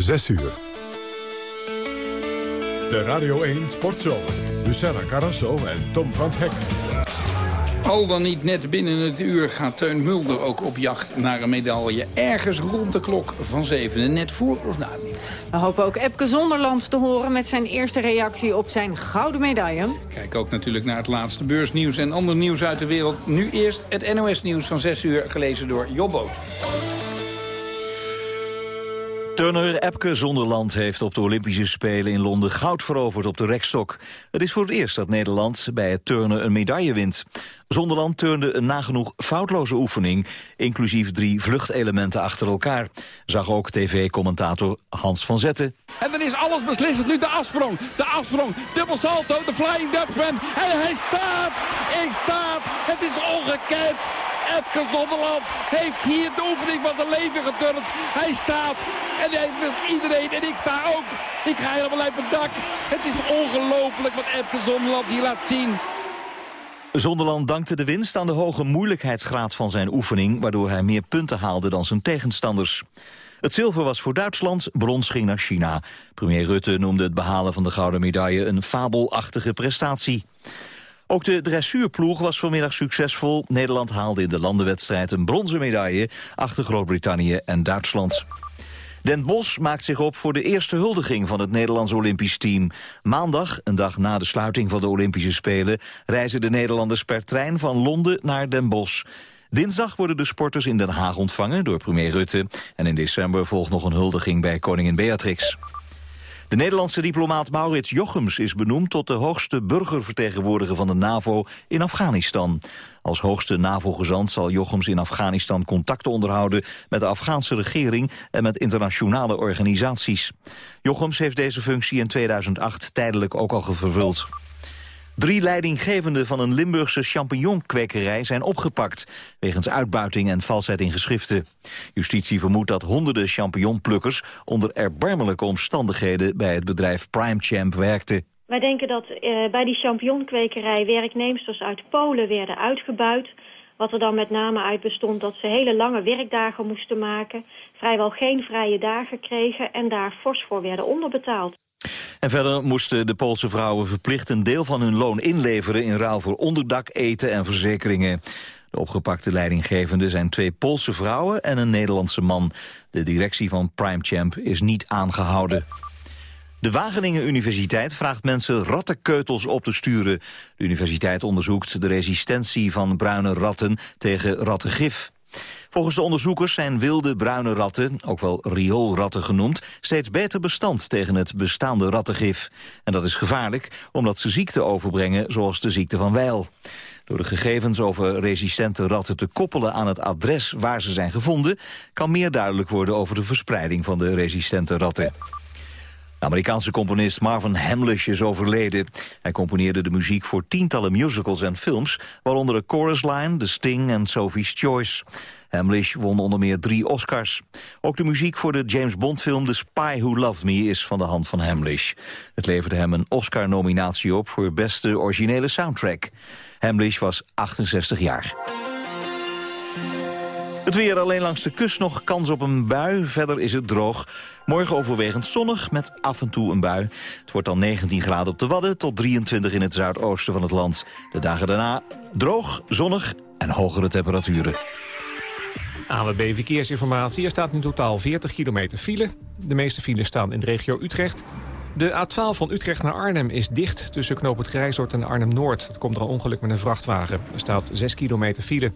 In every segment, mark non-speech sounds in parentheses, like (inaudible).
6 uur. De Radio 1 Sportshow. Luciana Carrasso en Tom van Hek. Al dan niet net binnen het uur gaat Teun Mulder ook op jacht naar een medaille. Ergens rond de klok van zevenen, net voor of na het nieuws. We hopen ook Epke Zonderland te horen met zijn eerste reactie op zijn gouden medaille. Kijk ook natuurlijk naar het laatste beursnieuws en ander nieuws uit de wereld. Nu eerst het NOS-nieuws van 6 uur, gelezen door Jobboot. Turner Epke Zonderland heeft op de Olympische Spelen in Londen goud veroverd op de rekstok. Het is voor het eerst dat Nederland bij het turnen een medaille wint. Zonderland turnde een nagenoeg foutloze oefening, inclusief drie vluchtelementen achter elkaar. Zag ook tv-commentator Hans van Zetten. En dan is alles beslissend. Nu de afsprong, de afsprong, dubbel salto, de flying Dutchman. En hij staat, ik staat, het is ongekend. Epke Zonderland heeft hier de oefening van zijn leven geturnd. Hij staat en hij iedereen en ik sta ook. Ik ga helemaal uit mijn dak. Het is ongelooflijk wat Epke Zonderland hier laat zien. Zonderland dankte de winst aan de hoge moeilijkheidsgraad van zijn oefening... waardoor hij meer punten haalde dan zijn tegenstanders. Het zilver was voor Duitsland, brons ging naar China. Premier Rutte noemde het behalen van de gouden medaille een fabelachtige prestatie. Ook de dressuurploeg was vanmiddag succesvol. Nederland haalde in de landenwedstrijd een bronzen medaille... achter Groot-Brittannië en Duitsland. Den Bos maakt zich op voor de eerste huldiging van het Nederlands Olympisch team. Maandag, een dag na de sluiting van de Olympische Spelen... reizen de Nederlanders per trein van Londen naar Den Bosch. Dinsdag worden de sporters in Den Haag ontvangen door premier Rutte. En in december volgt nog een huldiging bij koningin Beatrix. De Nederlandse diplomaat Maurits Jochems is benoemd tot de hoogste burgervertegenwoordiger van de NAVO in Afghanistan. Als hoogste NAVO-gezant zal Jochems in Afghanistan contacten onderhouden met de Afghaanse regering en met internationale organisaties. Jochems heeft deze functie in 2008 tijdelijk ook al vervuld. Drie leidinggevenden van een Limburgse champignonkwekerij zijn opgepakt... wegens uitbuiting en valsheid in geschriften. Justitie vermoedt dat honderden champignonplukkers... onder erbarmelijke omstandigheden bij het bedrijf PrimeChamp werkten. Wij denken dat uh, bij die champignonkwekerij werknemers uit Polen werden uitgebuit... Wat er dan met name uit bestond dat ze hele lange werkdagen moesten maken... vrijwel geen vrije dagen kregen en daar fors voor werden onderbetaald. En verder moesten de Poolse vrouwen verplicht een deel van hun loon inleveren... in ruil voor onderdak, eten en verzekeringen. De opgepakte leidinggevenden zijn twee Poolse vrouwen en een Nederlandse man. De directie van PrimeChamp is niet aangehouden. De Wageningen Universiteit vraagt mensen rattenkeutels op te sturen. De universiteit onderzoekt de resistentie van bruine ratten tegen rattengif. Volgens de onderzoekers zijn wilde bruine ratten, ook wel rioolratten genoemd, steeds beter bestand tegen het bestaande rattengif. En dat is gevaarlijk, omdat ze ziekten overbrengen, zoals de ziekte van Weil. Door de gegevens over resistente ratten te koppelen aan het adres waar ze zijn gevonden... kan meer duidelijk worden over de verspreiding van de resistente ratten. De Amerikaanse componist Marvin Hamlish is overleden. Hij componeerde de muziek voor tientallen musicals en films... waaronder de Chorus Line, The Sting en Sophie's Choice. Hamlish won onder meer drie Oscars. Ook de muziek voor de James Bond-film The Spy Who Loved Me is van de hand van Hamlish. Het leverde hem een Oscar-nominatie op voor beste originele soundtrack. Hamlish was 68 jaar. Het weer alleen langs de kust nog kans op een bui. Verder is het droog. Morgen overwegend zonnig met af en toe een bui. Het wordt dan 19 graden op de Wadden tot 23 in het zuidoosten van het land. De dagen daarna droog, zonnig en hogere temperaturen. AWB Verkeersinformatie. Er staat in totaal 40 kilometer file. De meeste files staan in de regio Utrecht. De A12 van Utrecht naar Arnhem is dicht tussen Knoop het en Arnhem-Noord. Er komt er een ongeluk met een vrachtwagen. Er staat 6 kilometer file.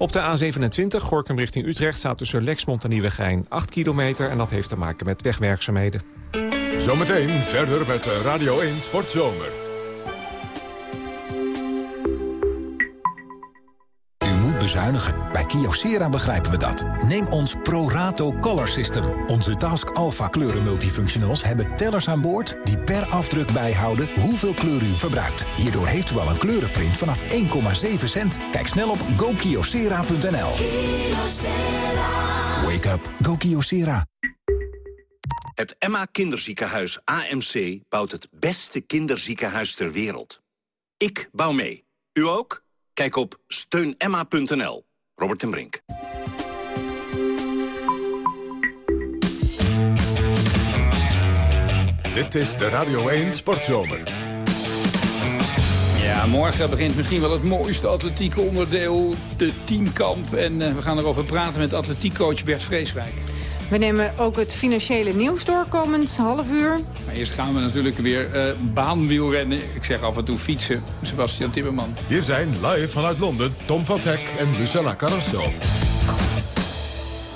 Op de A27 Gorkum richting Utrecht staat tussen Lexmond en Nieuwegein 8 kilometer... en dat heeft te maken met wegwerkzaamheden. Zometeen verder met Radio 1 Sportzomer. Bezuinigen. Bij Kyocera begrijpen we dat. Neem ons ProRato Color System. Onze Task Alpha kleuren multifunctionals hebben tellers aan boord... die per afdruk bijhouden hoeveel kleur u verbruikt. Hierdoor heeft u al een kleurenprint vanaf 1,7 cent. Kijk snel op gokyocera.nl. Wake up. Go Kyocera. Het Emma Kinderziekenhuis AMC bouwt het beste kinderziekenhuis ter wereld. Ik bouw mee. U ook? Kijk op steunemma.nl. Robert ten Brink. Dit is de Radio 1 Sportzomer. Ja, morgen begint misschien wel het mooiste atletieke onderdeel, de tienkamp. En uh, we gaan erover praten met atletiekcoach Bert Vreeswijk. We nemen ook het financiële nieuws door komend half uur. Maar eerst gaan we natuurlijk weer uh, baanwielrennen. Ik zeg af en toe fietsen. Sebastian Timmerman. Hier zijn live vanuit Londen Tom van Hek en Lucella Carrasso.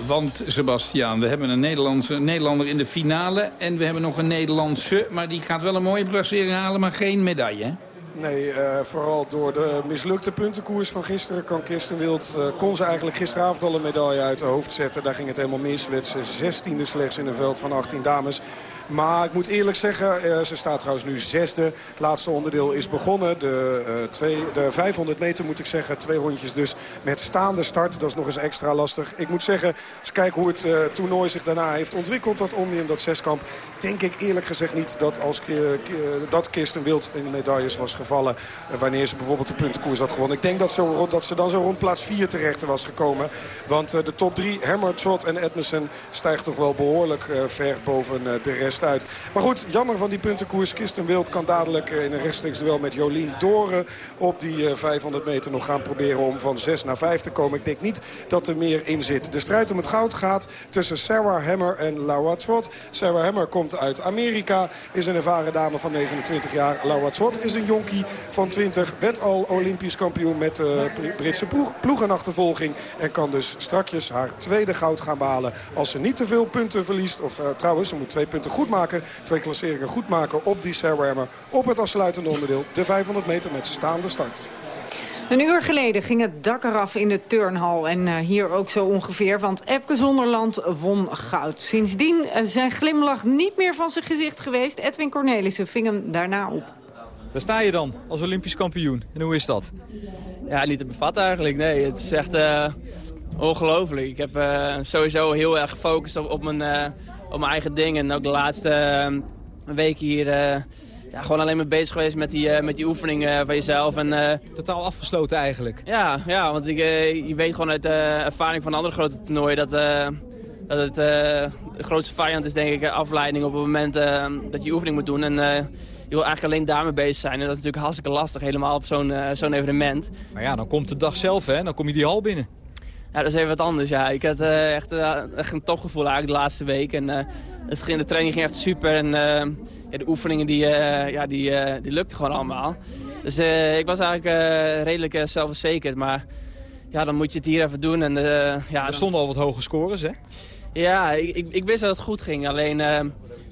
Want, Sebastiaan, we hebben een Nederlandse, Nederlander in de finale... en we hebben nog een Nederlandse, maar die gaat wel een mooie placering halen... maar geen medaille, hè? Nee, uh, vooral door de mislukte puntenkoers van gisteren kan Kirsten Wild... Uh, kon ze eigenlijk gisteravond al een medaille uit de hoofd zetten. Daar ging het helemaal mis. Werd ze 16e slechts in een veld van 18 dames. Maar ik moet eerlijk zeggen, uh, ze staat trouwens nu zesde. Het laatste onderdeel is begonnen. De, twee, de 500 meter moet ik zeggen. Twee rondjes dus met staande start. Dat is nog eens extra lastig. Ik moet zeggen, als ik kijk hoe het uh, toernooi zich daarna heeft ontwikkeld. Dat Omnium, dat zeskamp. Denk ik eerlijk gezegd niet dat als dat Kirsten Wild in de medailles was gevallen. wanneer ze bijvoorbeeld de puntenkoers had gewonnen. Ik denk dat, zo, dat ze dan zo rond plaats 4 terecht was gekomen. Want de top 3, Hammer, Trot en Edmondson stijgt toch wel behoorlijk ver boven de rest uit. Maar goed, jammer van die puntenkoers. Kirsten Wild kan dadelijk in een rechtstreeks duel met Jolien Doren... op die 500 meter nog gaan proberen om van 6 naar 5 te komen. Ik denk niet dat er meer in zit. De strijd om het goud gaat tussen Sarah Hammer en Laura Trott. Sarah Hammer komt uit Amerika, is een ervaren dame van 29 jaar. Laura Trott is een jonkie van 20, werd al Olympisch kampioen met de Britse ploeg, ploegenachtervolging. En kan dus strakjes haar tweede goud gaan behalen als ze niet te veel punten verliest. Of uh, trouwens, ze moet twee punten goed maken. Twee klasseringen goed maken op die Sarah Op het afsluitende onderdeel, de 500 meter met staande start. Een uur geleden ging het dak eraf in de turnhal. En uh, hier ook zo ongeveer, want Epke Zonderland won goud. Sindsdien uh, zijn glimlach niet meer van zijn gezicht geweest. Edwin Cornelissen ving hem daarna op. Daar sta je dan, als Olympisch kampioen. En hoe is dat? Ja, niet te bevatten eigenlijk. Nee, het is echt uh, ongelooflijk. Ik heb sowieso heel erg gefocust op, op mijn op mijn eigen ding. En ook de laatste uh, weken hier uh, ja, gewoon alleen maar bezig geweest met die, uh, met die oefening van jezelf. En, Totaal afgesloten eigenlijk. Ja, ja want ik, je weet gewoon uit de ervaring van andere grote toernooien dat, dat het de grootste vijand is denk ik afleiding op het moment dat je oefening moet doen. En je wil eigenlijk alleen daarmee bezig zijn. En dat is natuurlijk hartstikke lastig helemaal op zo'n zo'n evenement. Maar ja, dan komt de dag zelf hè, dan kom je die hal binnen. Ja, dat is even wat anders. Ja. Ik had uh, echt, uh, echt, een topgevoel eigenlijk de laatste week. En, uh, het ging, de training ging echt super. En ja, de oefeningen die, ja, die, die lukten gewoon allemaal. Dus ik was eigenlijk redelijk zelfverzekerd. Maar ja, dan moet je het hier even doen. En, ja, er stonden al wat hoge scores, hè? Ja, ik, ik, ik wist dat het goed ging. Alleen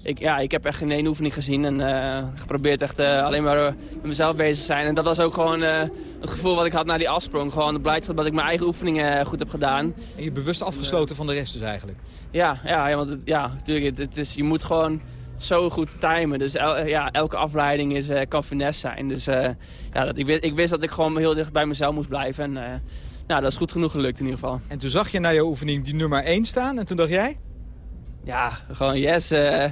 ik, ja, ik heb echt geen één oefening gezien en uh, geprobeerd echt uh, alleen maar met mezelf bezig te zijn. En dat was ook gewoon het gevoel wat ik had na die afsprong. Gewoon de blijdschap dat ik mijn eigen oefeningen goed heb gedaan. En je bewust afgesloten van de rest dus eigenlijk? Ja, ja, ja want het, ja, natuurlijk, het, is, je moet gewoon zo goed timen. Dus el, ja, elke afleiding is, kan finesse zijn. Dus ja, dat, ik, wist, ik wist dat ik gewoon heel dicht bij mezelf moest blijven. En nou, dat is goed genoeg gelukt in ieder geval. En toen zag je na je oefening die nummer 1 staan en toen dacht jij? Ja, gewoon yes. Uh,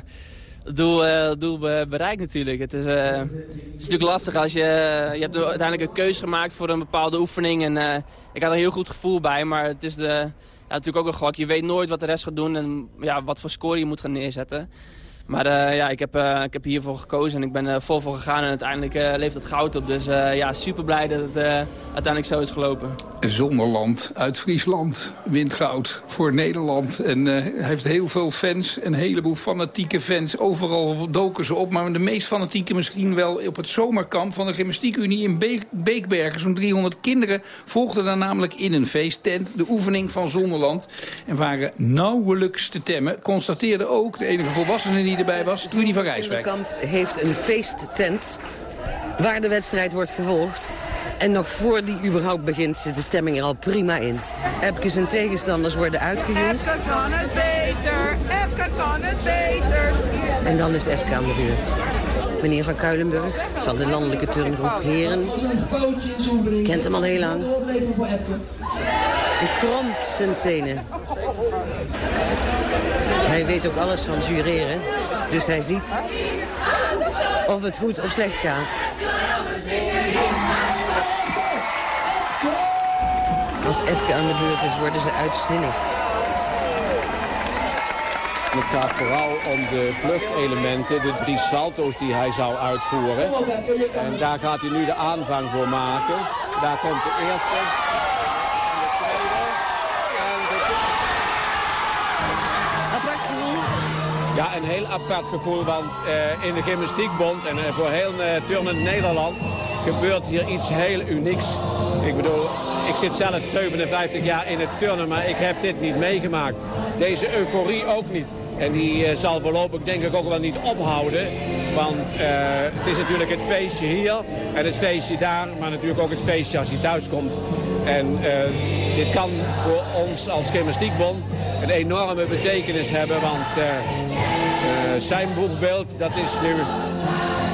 doel, uh, doel bereikt natuurlijk. Het is, uh, het is natuurlijk lastig als je... je hebt uiteindelijk een keuze gemaakt voor een bepaalde oefening. En ik had er een heel goed gevoel bij. Maar het is de, ja, natuurlijk ook een gok. Je weet nooit wat de rest gaat doen en ja, wat voor score je moet gaan neerzetten. Maar uh, ja, ik heb, uh, ik heb hiervoor gekozen en ik ben uh, vol voor gegaan en uiteindelijk leeft het goud op. Dus ja, super blij dat het uiteindelijk zo is gelopen. Zonderland uit Friesland wint goud voor Nederland. En heeft heel veel fans, een heleboel fanatieke fans. Overal doken ze op, maar de meest fanatieke misschien wel op het zomerkamp van de Gymnastiekunie in Be Beekbergen. Zo'n 300 kinderen volgden daar namelijk in een feesttent de oefening van Zonderland. En waren nauwelijks te temmen. Constateerde ook de enige volwassenen die erbij was, Trudy van Rijswijk. kamp heeft een feesttent waar de wedstrijd wordt gevolgd. En nog voor die überhaupt begint zit de stemming er al prima in. Epke en tegenstanders worden uitgejoeld. Epke kan het beter, Epke kan het beter. En dan is Epke aan de beurt. Meneer Van Kuilenburg van de landelijke turngroep Heren. Kent hem al heel lang. Hij kromt zijn tenen. Hij weet ook alles van jureren. Dus hij ziet of het goed of slecht gaat. Als Epke aan de beurt is, worden ze uitzinnig. Het gaat vooral om de vluchtelementen, de drie salto's die hij zou uitvoeren. En daar gaat hij nu de aanvang voor maken. Daar komt de eerste. Ja, een heel apart gevoel, want uh, in de gymnastiekbond en uh, voor heel uh, turnend Nederland gebeurt hier iets heel unieks. Ik bedoel, ik zit zelf 57 jaar in het turnen, maar ik heb dit niet meegemaakt. Deze euforie ook niet. En die zal voorlopig denk ik ook wel niet ophouden. Want het is natuurlijk het feestje hier en het feestje daar, maar natuurlijk ook het feestje als hij thuis komt. En dit kan voor ons als gymnastiekbond een enorme betekenis hebben, want uh, zijn boekbeeld, dat is nu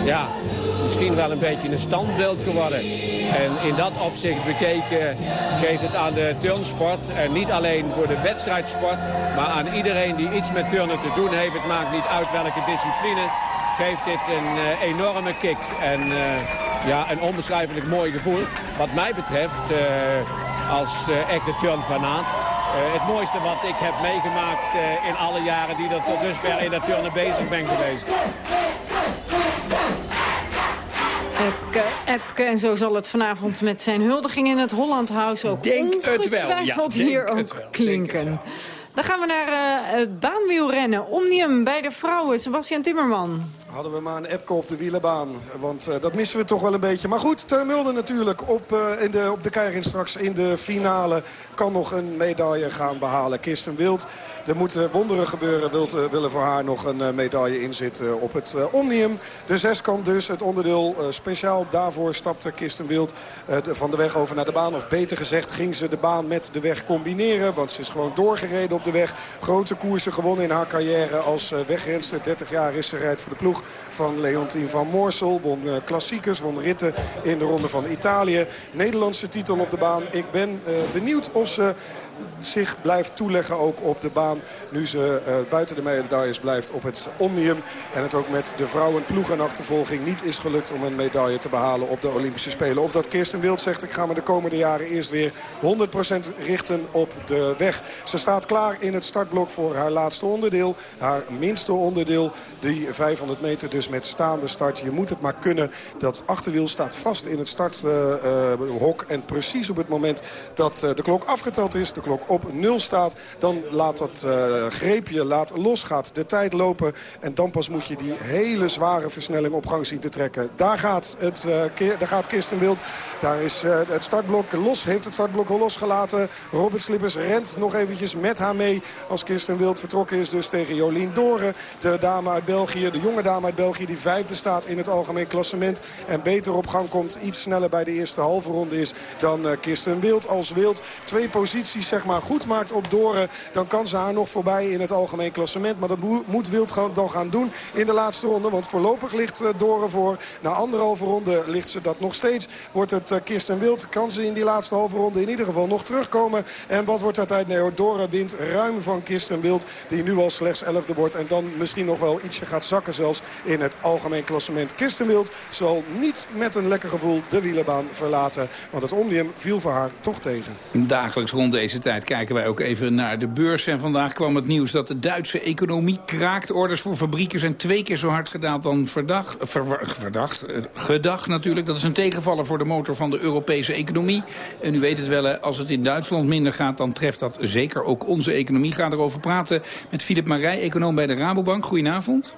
ja, misschien wel een beetje een standbeeld geworden. En in dat opzicht bekeken geeft het aan de turnsport, en niet alleen voor de wedstrijdsport, maar aan iedereen die iets met turnen te doen heeft, het maakt niet uit welke discipline, geeft dit een uh, enorme kick. En ja, een onbeschrijfelijk mooi gevoel. Wat mij betreft, als echte turnfanaat, uh, het mooiste wat ik heb meegemaakt uh, in alle jaren die er tot dusver in dat turnen bezig ben geweest. Epke, Epke, en zo zal het vanavond met zijn huldiging in het Holland House ook denk ongetwijfeld ja, hier ook klinken. Dan gaan we naar uh, het baanwielrennen. Omnium bij de vrouwen. Sebastian Timmerman. Hadden we maar een Epke op de wielenbaan. Want uh, dat missen we toch wel een beetje. Maar goed, Teun Mulder natuurlijk op, uh, in de, op de keiring straks in de finale. Kan nog een medaille gaan behalen. Kirsten Wild er moeten wonderen gebeuren. Wilt, uh, willen voor haar nog een uh, medaille inzitten op het Omnium. De zeskant dus, het onderdeel speciaal daarvoor stapte Kirsten Wild van de weg over naar de baan. Of beter gezegd ging ze de baan met de weg combineren. Want ze is gewoon doorgereden op de weg. Grote koersen gewonnen in haar carrière als wegrenster. 30 jaar is ze rijdt voor de ploeg van Leontien van Moorsel. Won klassiekers, won ritten in de ronde van Italië. Nederlandse titel op de baan. Ik ben benieuwd of ze zich blijft toeleggen ook op de baan. Nu ze uh, buiten de medailles blijft op het Omnium. En het ook met de vrouwenploeg en achtervolging niet is gelukt om een medaille te behalen op de Olympische Spelen. Of dat Kirsten Wild zegt, ik ga me de komende jaren eerst weer 100% richten op de weg. Ze staat klaar in het startblok voor haar laatste onderdeel. Haar minste onderdeel, die 500 meter dus met staande start. Je moet het maar kunnen. Dat achterwiel staat vast in het starthok. Uh, uh, en precies op het moment dat de klok afgeteld is, de klok op nul staat... dan laat dat uh, greepje laat los, gaat de tijd lopen... en dan pas moet je die hele zware versnelling op gang zien te trekken. Daar gaat, het, uh, keer, daar gaat Kirsten Wild. Daar is uh, het startblok los, heeft het startblok al losgelaten. Robert Slippers rent nog eventjes met haar mee... als Kirsten Wild vertrokken is dus tegen Jolien Doren. De dame uit België, de jonge dame uit België... die vijfde staat in het algemeen klassement... en beter op gang komt, iets sneller bij de eerste halve ronde is... dan Kirsten Wild. Als Wild twee posities zeg maar, goed maakt op Doren... dan kan ze haar nog voorbij in het algemeen klassement. Maar dat moet Wild dan gaan doen in de laatste ronde. Want voorlopig ligt uh, Doren voor. Na anderhalve ronde ligt ze dat nog steeds. Wordt het uh, Kirsten Wild. Kan ze in die laatste halve ronde in ieder geval nog terugkomen. En wat wordt haar tijd? Nee hoor, Doren wint ruim van Kirsten Wild. Die nu al slechts elfde wordt. En dan misschien nog wel ietsje gaat zakken zelfs in het algemeen klassement. Kirsten Wild zal niet met een lekker gevoel de wielenbaan verlaten. Want het omnium viel voor haar toch tegen. Dagelijks rond deze tijd kijken wij ook even naar de beurs. En vandaag kwam het nieuws dat de Duitse economie kraakt. Orders voor fabrieken zijn twee keer zo hard gedaald dan verdacht, ver, verdacht, eh, gedacht natuurlijk. Dat is een tegenvaller voor de motor van de Europese economie. En u weet het wel, als het in Duitsland minder gaat... dan treft dat zeker ook onze economie. Ik ga erover praten met Filip Marij, econoom bij de Rabobank. Goedenavond.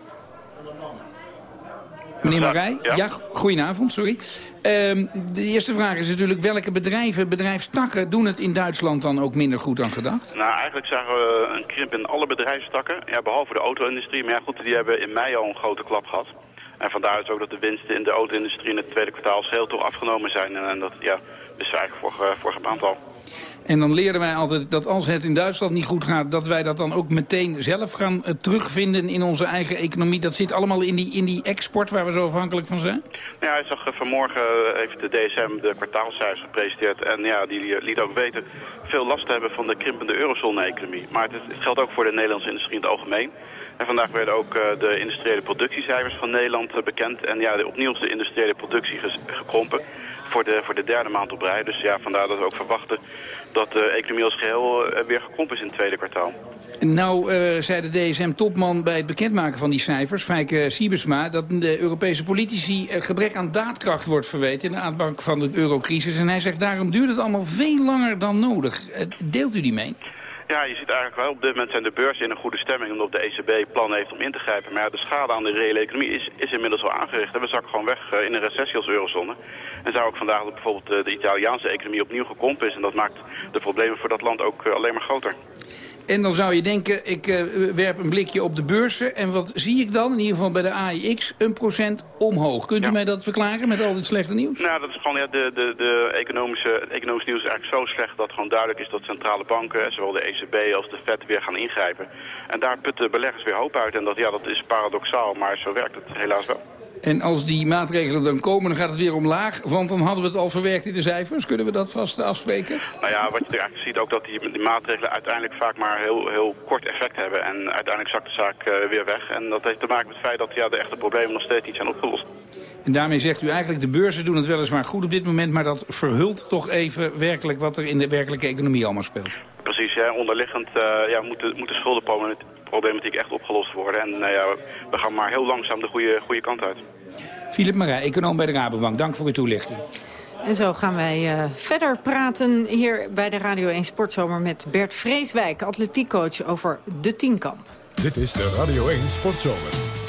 Meneer Marij? Ja, ja goedenavond, sorry. Um, de eerste vraag is natuurlijk welke bedrijven, bedrijfstakken... doen het in Duitsland dan ook minder goed dan gedacht? Nou, eigenlijk zagen we een krimp in alle bedrijfstakken. Ja, behalve de auto-industrie. Maar ja, goed, die hebben in mei al een grote klap gehad. En vandaar is ook dat de winsten in de auto-industrie in het tweede kwartaal heel toch afgenomen zijn. En, en dat ja, is eigenlijk vorige, vorige maand al. En dan leren wij altijd dat als het in Duitsland niet goed gaat... dat wij dat dan ook meteen zelf gaan uh, terugvinden in onze eigen economie. Dat zit allemaal in die, in die export waar we zo afhankelijk van zijn? Ja, hij zag uh, vanmorgen heeft de DSM de kwartaalcijfers gepresenteerd. En ja, die liet ook weten veel last te hebben van de krimpende eurozone-economie. Maar het, het, geldt ook voor de Nederlandse industrie in het algemeen. En vandaag werden ook de industriële productiecijfers van Nederland bekend. En ja, opnieuw is de industriële productie gekrompen voor de, voor de derde maand op rij. Dus ja, vandaar dat we ook verwachten dat de economie als geheel eh, weer gekrompen is in het tweede kwartaal. Nou, uh, zei de DSM-topman bij het bekendmaken van die cijfers, Fijke Siebersma, dat de Europese politici gebrek aan daadkracht wordt verweten in de aanpak van de eurocrisis. En hij zegt, daarom duurt het allemaal veel langer dan nodig. deelt u die mee? Ja, je ziet eigenlijk wel, op dit moment zijn de beurzen in een goede stemming... omdat de ECB plan heeft om in te grijpen. Maar ja, de schade aan de reële economie is, is inmiddels al aangericht. En we zakken gewoon weg in een recessie als eurozone. En zou ook vandaag dat bijvoorbeeld de Italiaanse economie opnieuw gekrompen is. En dat maakt de problemen voor dat land ook alleen maar groter. En dan zou je denken, ik uh, werp een blikje op de beurzen. En wat zie ik dan? In ieder geval bij de AIX een procent omhoog. Kunt u mij dat verklaren met al dit slechte nieuws? Nou, dat is gewoon, ja, de, de, de economische, het economisch nieuws is eigenlijk zo slecht... dat gewoon duidelijk is dat centrale banken, zowel de ECB als de Fed, weer gaan ingrijpen. En daar putten beleggers weer hoop uit. En dat, ja, dat is paradoxaal, maar zo werkt het helaas wel. En als die maatregelen dan komen, dan gaat het weer omlaag. Want dan hadden we het al verwerkt in de cijfers. Kunnen we dat vast afspreken? Nou ja, wat je eigenlijk ziet ook dat die, die maatregelen uiteindelijk vaak maar heel, heel kort effect hebben. En uiteindelijk zakt de zaak uh, weer weg. En dat heeft te maken met het feit dat ja, de echte problemen nog steeds niet zijn opgelost. En daarmee zegt u eigenlijk, de beurzen doen het weliswaar goed op dit moment... maar dat verhult toch even werkelijk wat er in de werkelijke economie allemaal speelt. Precies, ja, onderliggend uh, ja, moet, de, moet de schuldenproblematiek echt opgelost worden. En uh, ja, we gaan maar heel langzaam de goede, goede kant uit. Filip Marij, econoom bij de Rabobank. Dank voor uw toelichting. En zo gaan wij uh, verder praten hier bij de Radio 1 Sportzomer... met Bert Vreeswijk, atletiekcoach, over de tienkamp. Dit is de Radio 1 Sportzomer.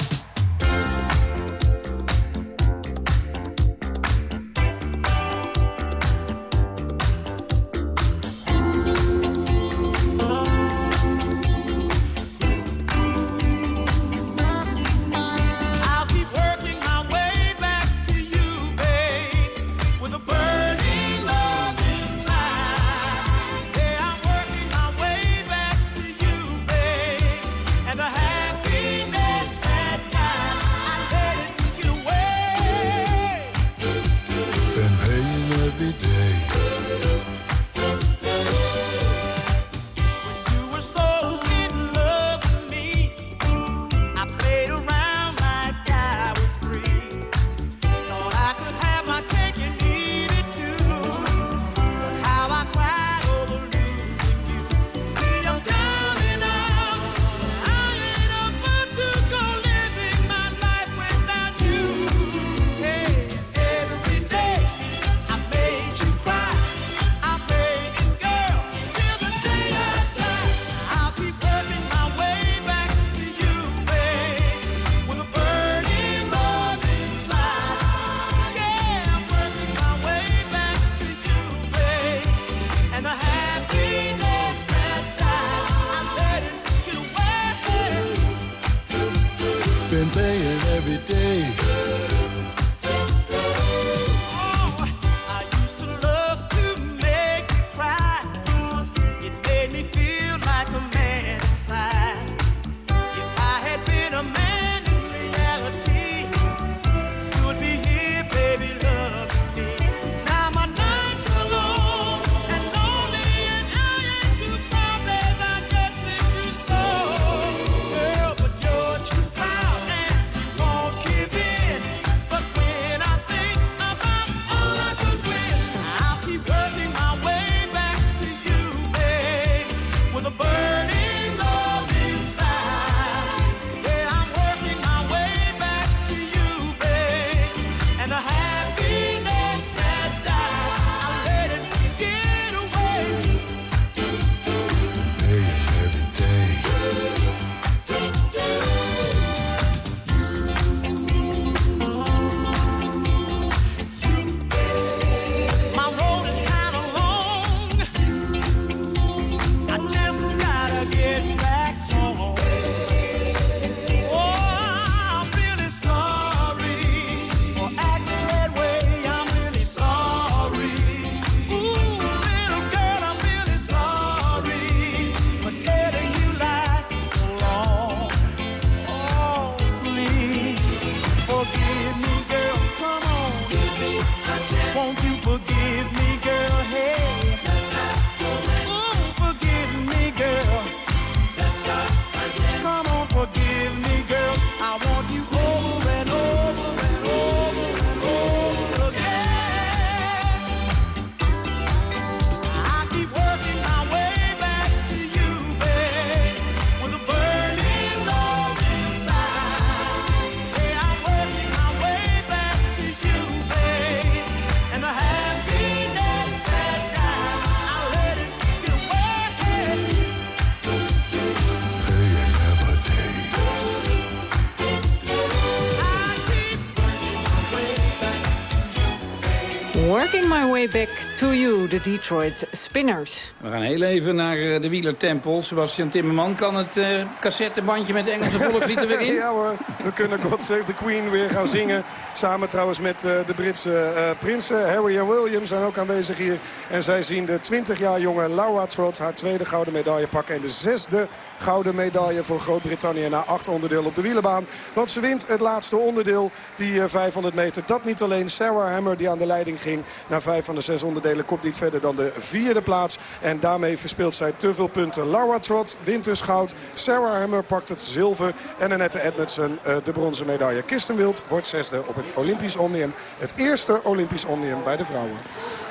To de Detroit Spinners. We gaan heel even naar eh, de wielertempel. Sebastian Timmerman kan het uh, cassettebandje met Engelse volkslieden weer in? (laughs) ja hoor, we kunnen God Save the Queen weer gaan zingen. Samen trouwens met uh, de Britse uh, prinsen. Harry en William zijn ook aanwezig hier. En zij zien de 20 jaar jonge Laura Trott haar tweede gouden medaille pakken. En de zesde gouden medaille voor Groot-Brittannië na acht onderdeel op de wielenbaan. Want ze wint het laatste onderdeel, die 500 meter. Dat niet alleen Sarah Hammer die aan de leiding ging. Na vijf van de zes onderdelen komt niet verder dan de vierde plaats. En daarmee verspeelt zij te veel punten. Laura Trott wint dus goud. Sarah Hammer pakt het zilver. En Annette Edmondson de bronzen medaille. Kirsten Wild wordt zesde op het Olympisch Omnium. Het eerste Olympisch Omnium bij de vrouwen.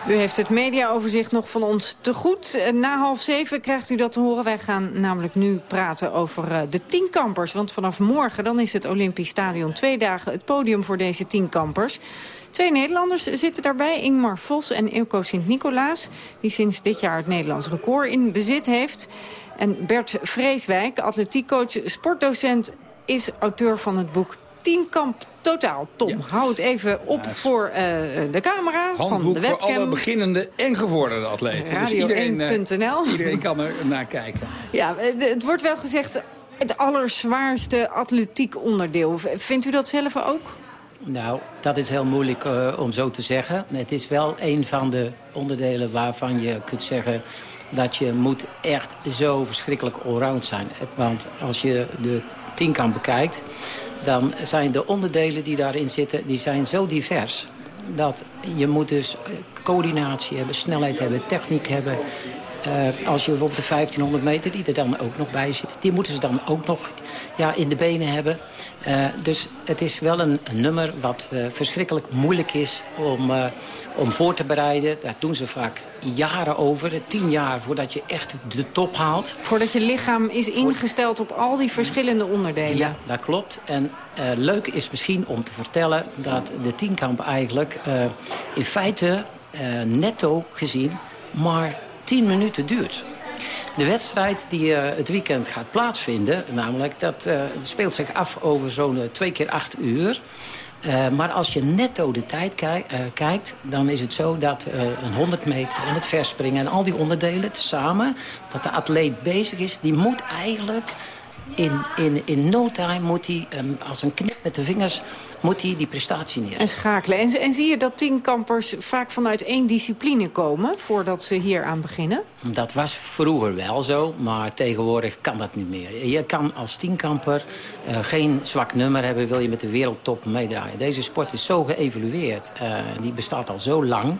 U heeft het mediaoverzicht nog van ons te goed. Na half zeven krijgt u dat te horen. Wij gaan namelijk nu praten over de tienkampers. Want vanaf morgen dan is het Olympisch Stadion twee dagen het podium voor deze tienkampers. Twee Nederlanders zitten daarbij, Ingmar Vos en Ilko Sint-Nicolaas... die sinds dit jaar het Nederlands record in bezit heeft. En Bert Vreeswijk, atletiekcoach, sportdocent... is auteur van het boek Tienkamp Totaal. Tom, ja. hou het even op ja, voor uh, de camera Handboek van de webcam. voor alle beginnende en gevorderde atleten. Radio dus iedereen, uh, iedereen kan er naar kijken. Ja, het wordt wel gezegd het allerzwaarste atletiek onderdeel. Vindt u dat zelf ook? Nou, dat is heel moeilijk uh, om zo te zeggen. Het is wel een van de onderdelen waarvan je kunt zeggen... dat je moet echt zo verschrikkelijk allround zijn. Want als je de tienkamp bekijkt... dan zijn de onderdelen die daarin zitten die zijn zo divers... dat je moet dus coördinatie hebben, snelheid hebben, techniek hebben... Uh, als je bijvoorbeeld de 1500 meter, die er dan ook nog bij zit... die moeten ze dan ook nog ja, in de benen hebben. Uh, dus het is wel een, nummer wat verschrikkelijk moeilijk is om, om voor te bereiden. Daar doen ze vaak jaren over, tien jaar voordat je echt de top haalt. Voordat je lichaam is ingesteld op al die verschillende onderdelen. Ja, dat klopt. En leuk is misschien om te vertellen dat de tienkamp eigenlijk in feite netto gezien... maar 10 minuten duurt. De wedstrijd die uh, het weekend gaat plaatsvinden, namelijk, dat uh, speelt zich af over zo'n uh, twee keer acht uur. Maar als je netto de tijd kijk, kijkt, dan is het zo dat een 100 meter en het verspringen en al die onderdelen samen, dat de atleet bezig is, die moet eigenlijk in, in, in no time moet hij, um, als een knip met de vingers, moet hij die prestatie neer. En schakelen. En, en zie je dat tienkampers vaak vanuit één discipline komen... voordat ze hier aan beginnen? Dat was vroeger wel zo, maar tegenwoordig kan dat niet meer. Je kan als tienkamper uh, geen zwak nummer hebben... wil je met de wereldtop meedraaien. Deze sport is zo geëvolueerd. Uh, die bestaat al zo lang...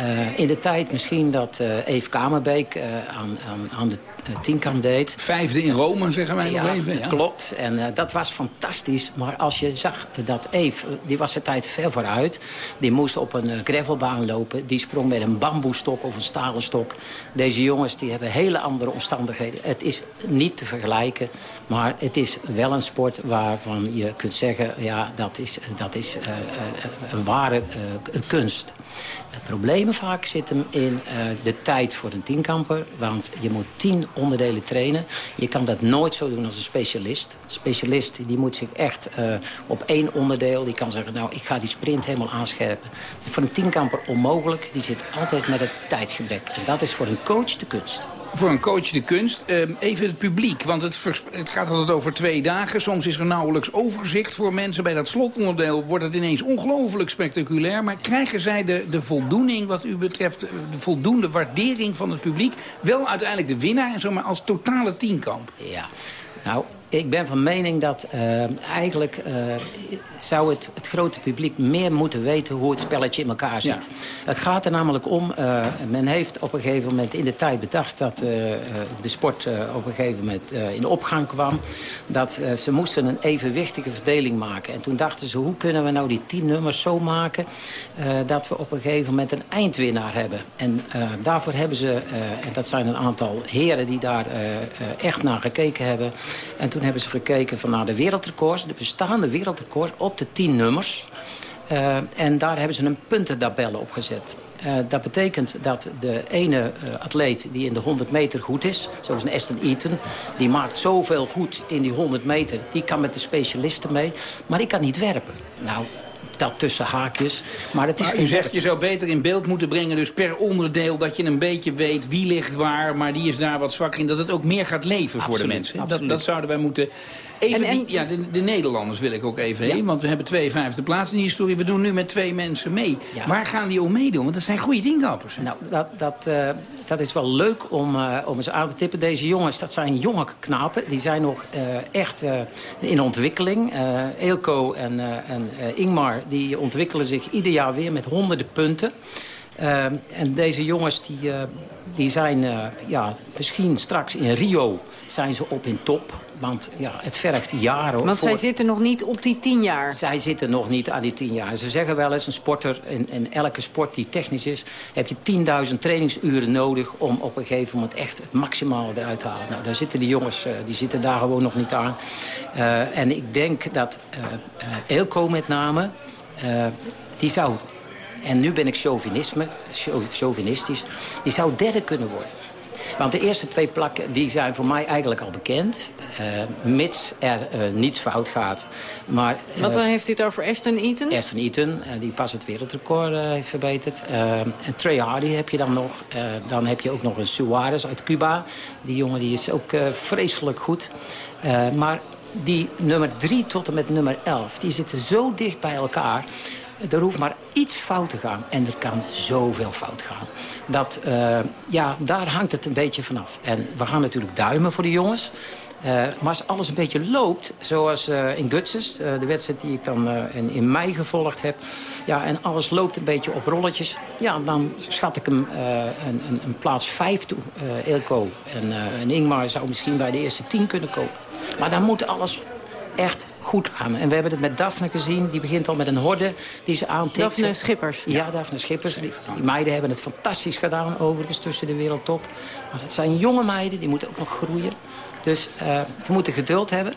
Uh, in de tijd misschien dat uh, Eve Kamerbeek uh, aan, aan, aan de tienkamp deed. Vijfde in Rome, zeggen wij ja, nog even. Ja, klopt. En dat was fantastisch. Maar als je zag dat Eve, die was de tijd ver vooruit. Die moest op een gravelbaan lopen. Die sprong met een bamboestok of een stalen stok. Deze jongens die hebben hele andere omstandigheden. Het is niet te vergelijken. Maar het is wel een sport waarvan je kunt zeggen... ja, dat is, dat is een ware kunst. Het problemen vaak zitten in uh, de tijd voor een tienkamper. Want je moet tien onderdelen trainen. Je kan dat nooit zo doen als een specialist. Een specialist die moet zich echt uh, op één onderdeel... die kan zeggen, nou, ik ga die sprint helemaal aanscherpen. Voor een tienkamper onmogelijk. Die zit altijd met het tijdgebrek. En dat is voor een coach de kunst voor een coach de kunst. even het publiek, want het, het, gaat altijd over twee dagen. Soms is er nauwelijks overzicht voor mensen. Bij dat slotonderdeel wordt het ineens ongelooflijk spectaculair. Maar krijgen zij de, de voldoening wat u betreft, de voldoende waardering van het publiek... wel uiteindelijk de winnaar en zomaar als totale tienkamp? Ja, ik ben van mening dat uh, eigenlijk uh, zou het, het grote publiek meer moeten weten hoe het spelletje in elkaar zit. Ja. Het gaat er namelijk om, uh, men heeft op een gegeven moment in de tijd bedacht dat de sport op een gegeven moment in opgang kwam. Dat ze moesten een evenwichtige verdeling maken. En toen dachten ze, hoe kunnen we nou die tien nummers zo maken dat we op een gegeven moment een eindwinnaar hebben. En daarvoor hebben ze, en dat zijn een aantal heren die daar echt naar gekeken hebben. En toen hebben ze gekeken van naar de wereldrecords, de bestaande wereldrecords op de tien nummers. Uh, en daar hebben ze een puntentabel op gezet. Uh, dat betekent dat de ene uh, atleet die in de 100 meter goed is... zoals een Aston Eaton, die maakt zoveel goed in die 100 meter... die kan met de specialisten mee, maar die kan niet werpen. Nou, dat tussen haakjes. Maar het is maar u zegt, je zou beter in beeld moeten brengen, dus per onderdeel... dat je een beetje weet wie ligt waar, maar die is daar wat zwak in. Dat het ook meer gaat leven voor de mensen. Dat, dat zouden wij moeten Even en, ja, de, de, Nederlanders wil ik ook even heen. Want we hebben twee vijfde plaats in die historie. We doen nu met twee mensen mee. Waar gaan die om meedoen? Want dat zijn goede tienkappers. Nou, dat, dat, uh, dat is wel leuk om, uh, om eens aan te tippen. Deze jongens, dat zijn jonge knapen. Die zijn nog uh, echt in ontwikkeling. Eelco en, en Ingmar die ontwikkelen zich ieder jaar weer met honderden punten. en deze jongens die, die zijn ja, misschien straks in Rio zijn ze op in top. Want ja, het vergt jaren. Want zij zitten nog niet op die tien jaar? Zij zitten nog niet aan die tien jaar. Ze zeggen wel eens, een sporter, in, in elke sport die technisch is... heb je 10.000 trainingsuren nodig om op een gegeven moment echt het maximale eruit te halen. Nou, daar zitten die jongens, uh, die zitten daar gewoon nog niet aan. Uh, en ik denk dat uh, Eelco met name, die zou... En nu ben ik chauvinisme, chauvinistisch. Die zou derde kunnen worden. Want de eerste twee plakken die zijn voor mij eigenlijk al bekend. Uh, mits er uh, niets fout gaat. Maar, uh, Want dan heeft u het over Aston Eaton? Aston Eaton, die pas het wereldrecord heeft verbeterd. en Trey Hardy heb je dan nog. dan heb je ook nog een Suarez uit Cuba. Die jongen die is ook vreselijk goed. maar die nummer 3 tot en met nummer 11, die zitten zo dicht bij elkaar er hoeft maar iets fout te gaan. En er kan zoveel fout gaan. Dat, uh, ja, daar hangt het een beetje vanaf. En we gaan natuurlijk duimen voor de jongens. Uh, maar als alles een beetje loopt, zoals uh, in Gutses, de wedstrijd die ik dan in, in, mei gevolgd heb... Ja, en alles loopt een beetje op rolletjes... ja, dan schat ik hem een, een, een, plaats 5 toe, Elko. En, en Ingmar zou misschien bij de eerste 10 kunnen komen. Maar dan moet alles echt goed aan. En we hebben het met Daphne gezien. Die begint al met een horde die ze aantikt. Daphne Schippers. Ja, Daphne Schippers. Die, meiden hebben het fantastisch gedaan overigens tussen de wereldtop. Maar het zijn jonge meiden, die moeten ook nog groeien. Dus uh, we moeten geduld hebben.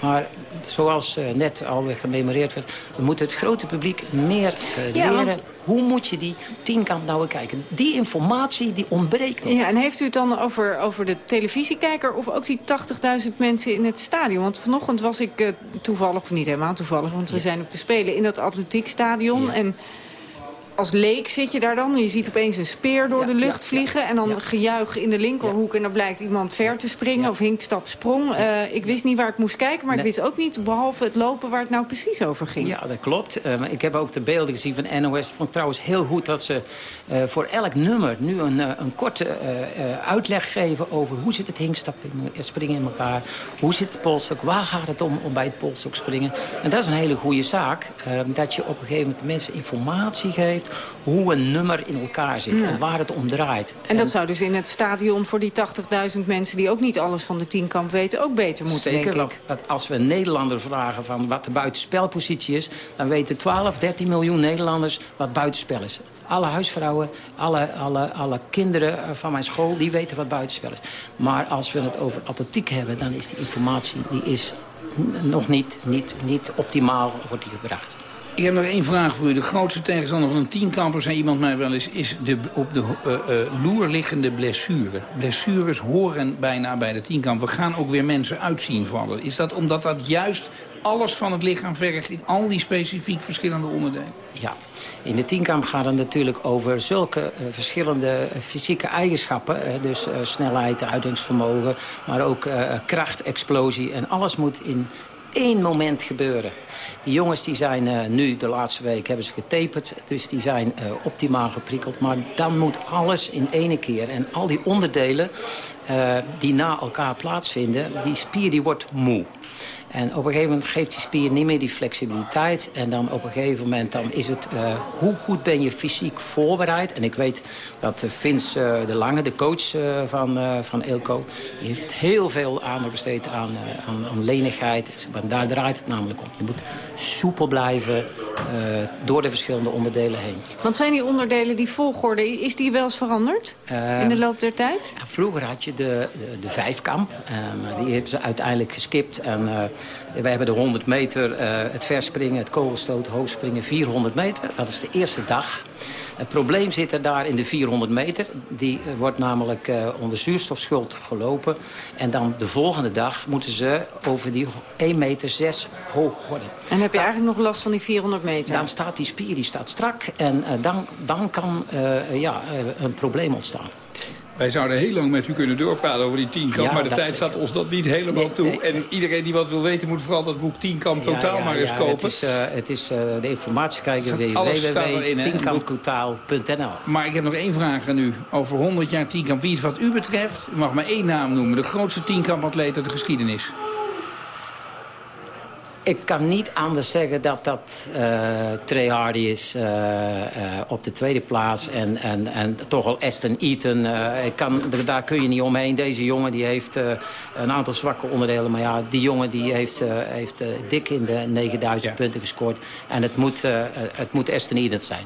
Maar zoals uh, net alweer gememoreerd werd... we moeten het grote publiek meer uh, ja, leren... Want... hoe moet je die tienkamp nou kijken. Die informatie die ontbreekt nog. Ja, en heeft u het dan over, over de televisiekijker... of ook die 80.000 mensen in het stadion? Want vanochtend was ik uh, toevallig, of niet helemaal toevallig... want we ja. zijn op te spelen in het atletiekstadion... Ja. en als leek zit je daar dan. Je ziet opeens een speer door ja, de lucht ja, vliegen. En dan ja. gejuich in de linkerhoek. En dan blijkt iemand ver te springen. Of hinkstap sprong. Uh, ik wist niet waar ik moest kijken. Maar nee. ik wist ook niet, behalve het lopen, waar het nou precies over ging. Ja, dat klopt. Uh, ik heb ook de beelden gezien van NOS. Ik vond trouwens heel goed dat ze uh, voor elk nummer nu een, een korte uitleg geven... over hoe zit het hinkstap springen in elkaar. Hoe zit het polstok? Waar gaat het om, om bij het polstok springen? En dat is een hele goede zaak. dat je op een gegeven moment de mensen informatie geeft hoe een nummer in elkaar zit ja. en waar het om draait. En, en dat zou dus in het stadion voor die 80.000 mensen... die ook niet alles van de tienkamp weten, ook beter moeten, Zeker, denk ik. Want als we een Nederlander vragen van wat de buitenspelpositie is... dan weten 12, 13 miljoen Nederlanders wat buitenspel is. Alle huisvrouwen, alle, alle, alle kinderen van mijn school, die weten wat buitenspel is. Maar als we het over atletiek hebben, dan is die informatie die is nog niet, niet, niet optimaal wordt die gebracht. Ik heb nog één vraag voor u. De grootste tegenstander van een tienkamper, zei iemand mij wel eens... is de op de uh, uh, loer liggende blessure. Blessures horen bijna bij de tienkamp. We gaan ook weer mensen uitzien vallen. Is dat omdat dat juist alles van het lichaam vergt... in al die specifiek verschillende onderdelen? Ja. In de tienkamp gaat het natuurlijk over zulke uh, verschillende fysieke eigenschappen. Dus snelheid, uithoudingsvermogen, maar ook kracht, explosie. En alles moet in één moment gebeuren. Die jongens die zijn uh, nu, de laatste week, hebben ze getaperd. Dus die zijn uh, optimaal geprikkeld. Maar dan moet alles in één keer. En al die onderdelen uh, die na elkaar plaatsvinden, die spier die wordt moe. En op een gegeven moment geeft die spier niet meer die flexibiliteit. En dan op een gegeven moment dan is het... Uh, hoe goed ben je fysiek voorbereid? En ik weet dat uh, Vince uh, de Lange, de coach van, van Elco... die heeft heel veel aandacht besteed aan, aan, aan lenigheid. En daar draait het namelijk om. Je moet soepel blijven door de verschillende onderdelen heen. Want zijn die onderdelen, die volgorde, is die wel eens veranderd in de loop der tijd? vroeger had je de, de, de vijfkamp. die hebben ze uiteindelijk geskipt en... We hebben de 100 meter, uh, het verspringen, het kogelstoot, hoogspringen, 400 meter. Dat is de eerste dag. Het probleem zit er daar in de 400 meter. Die wordt namelijk onder zuurstofschuld gelopen. En dan de volgende dag moeten ze over die 1 meter 6 hoog worden. En heb je eigenlijk nog last van die 400 meter? Dan staat die spier die staat strak en dan, dan kan ja, een probleem ontstaan. Wij zouden heel lang met u kunnen doorpraten over die tienkamp... maar de tijd staat ons dat niet helemaal toe. En iedereen die wat wil weten moet vooral dat boek Tienkamp Totaal maar eens kopen. Het is, uh, het is uh, de informatie krijgen www.tienkamptotaal.nl. Maar ik heb nog één vraag aan u. Over 100 jaar Tienkamp, wie is wat u betreft... u mag maar één naam noemen, de grootste Tienkamp-atleet uit de geschiedenis. Ik kan niet anders zeggen dat dat uh, Trey Hardy is uh, uh, op de tweede plaats. En, en, en toch al Aston Eaton. ik kan, daar kun je niet omheen. Deze jongen die heeft een aantal zwakke onderdelen. Maar ja, die jongen die heeft, heeft dik in de 9000 punten gescoord. En het moet, het moet Aston Eaton zijn.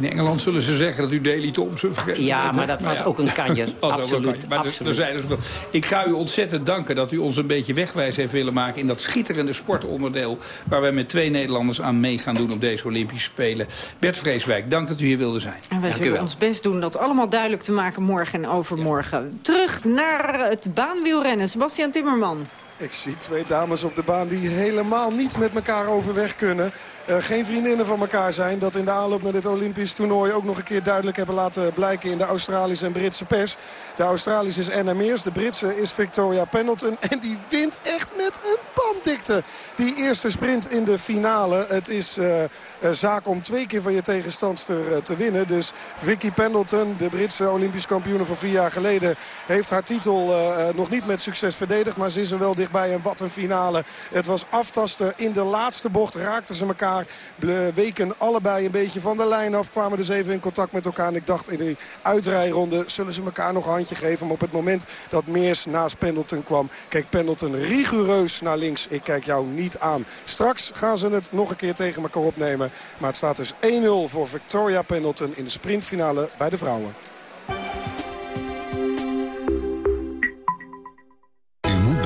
In Engeland zullen ze zeggen dat u Daley Thompson vergeten Ja, maar (laughs) dat was ook een kanje. absoluut. Maar absoluut. Er, zijn zoveel. Ik ga u ontzettend danken dat u ons een beetje wegwijs heeft willen maken... in dat schitterende sportonderdeel... waar wij met twee Nederlanders aan mee gaan doen op deze Olympische Spelen. Bert Vreeswijk, dank dat u hier wilde zijn. En wij zullen ons best doen dat allemaal duidelijk te maken morgen en overmorgen. Terug naar het baanwielrennen. Sebastian Timmerman. Ik zie twee dames op de baan die helemaal niet met elkaar overweg kunnen. Uh, geen vriendinnen van elkaar zijn. Dat in de aanloop naar dit Olympisch toernooi ook nog een keer duidelijk hebben laten blijken in de Australische en Britse pers. De Australische is Anna Meers, de Britse is Victoria Pendleton. En die wint echt met een banddikte. Die eerste sprint in de finale. Het is uh, zaak om twee keer van je tegenstandster uh, te winnen. Dus Vicky Pendleton, de Britse Olympisch kampioen van vier jaar geleden... heeft haar titel nog niet met succes verdedigd. Maar ze is er wel dichtbij en wat een finale. Het was aftasten in de laatste bocht. Raakten ze elkaar Weken allebei een beetje van de lijn af. Kwamen dus even in contact met elkaar. En ik dacht in de uitrijronde zullen ze elkaar nog een handje geven. Maar op het moment dat Meers naast Pendleton kwam... keek Pendleton rigoureus naar links. Ik kijk jou niet aan. Straks gaan ze het nog een keer tegen elkaar opnemen. Maar het staat dus 1-0 voor Victoria Pendleton in de sprintfinale bij de vrouwen.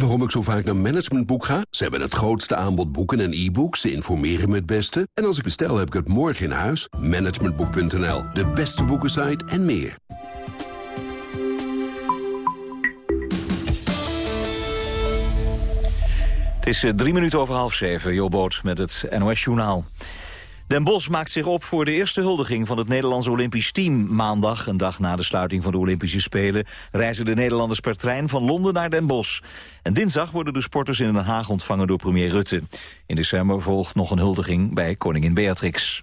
Waarom ik zo vaak naar Managementboek ga? Ze hebben het grootste aanbod boeken en e-books. Ze informeren me het beste. En als ik bestel, heb ik het morgen in huis. Managementboek.nl, de beste boekensite en meer. Het is eh, drie minuten over half zeven. Joboot met het NOS-journaal. Den Bosch maakt zich op voor de eerste huldiging van het Nederlands Olympisch Team. Maandag, een dag na de sluiting van de Olympische Spelen... reizen de Nederlanders per trein van Londen naar Den Bosch. En dinsdag worden de sporters in Den Haag ontvangen door premier Rutte. In december volgt nog een huldiging bij koningin Beatrix.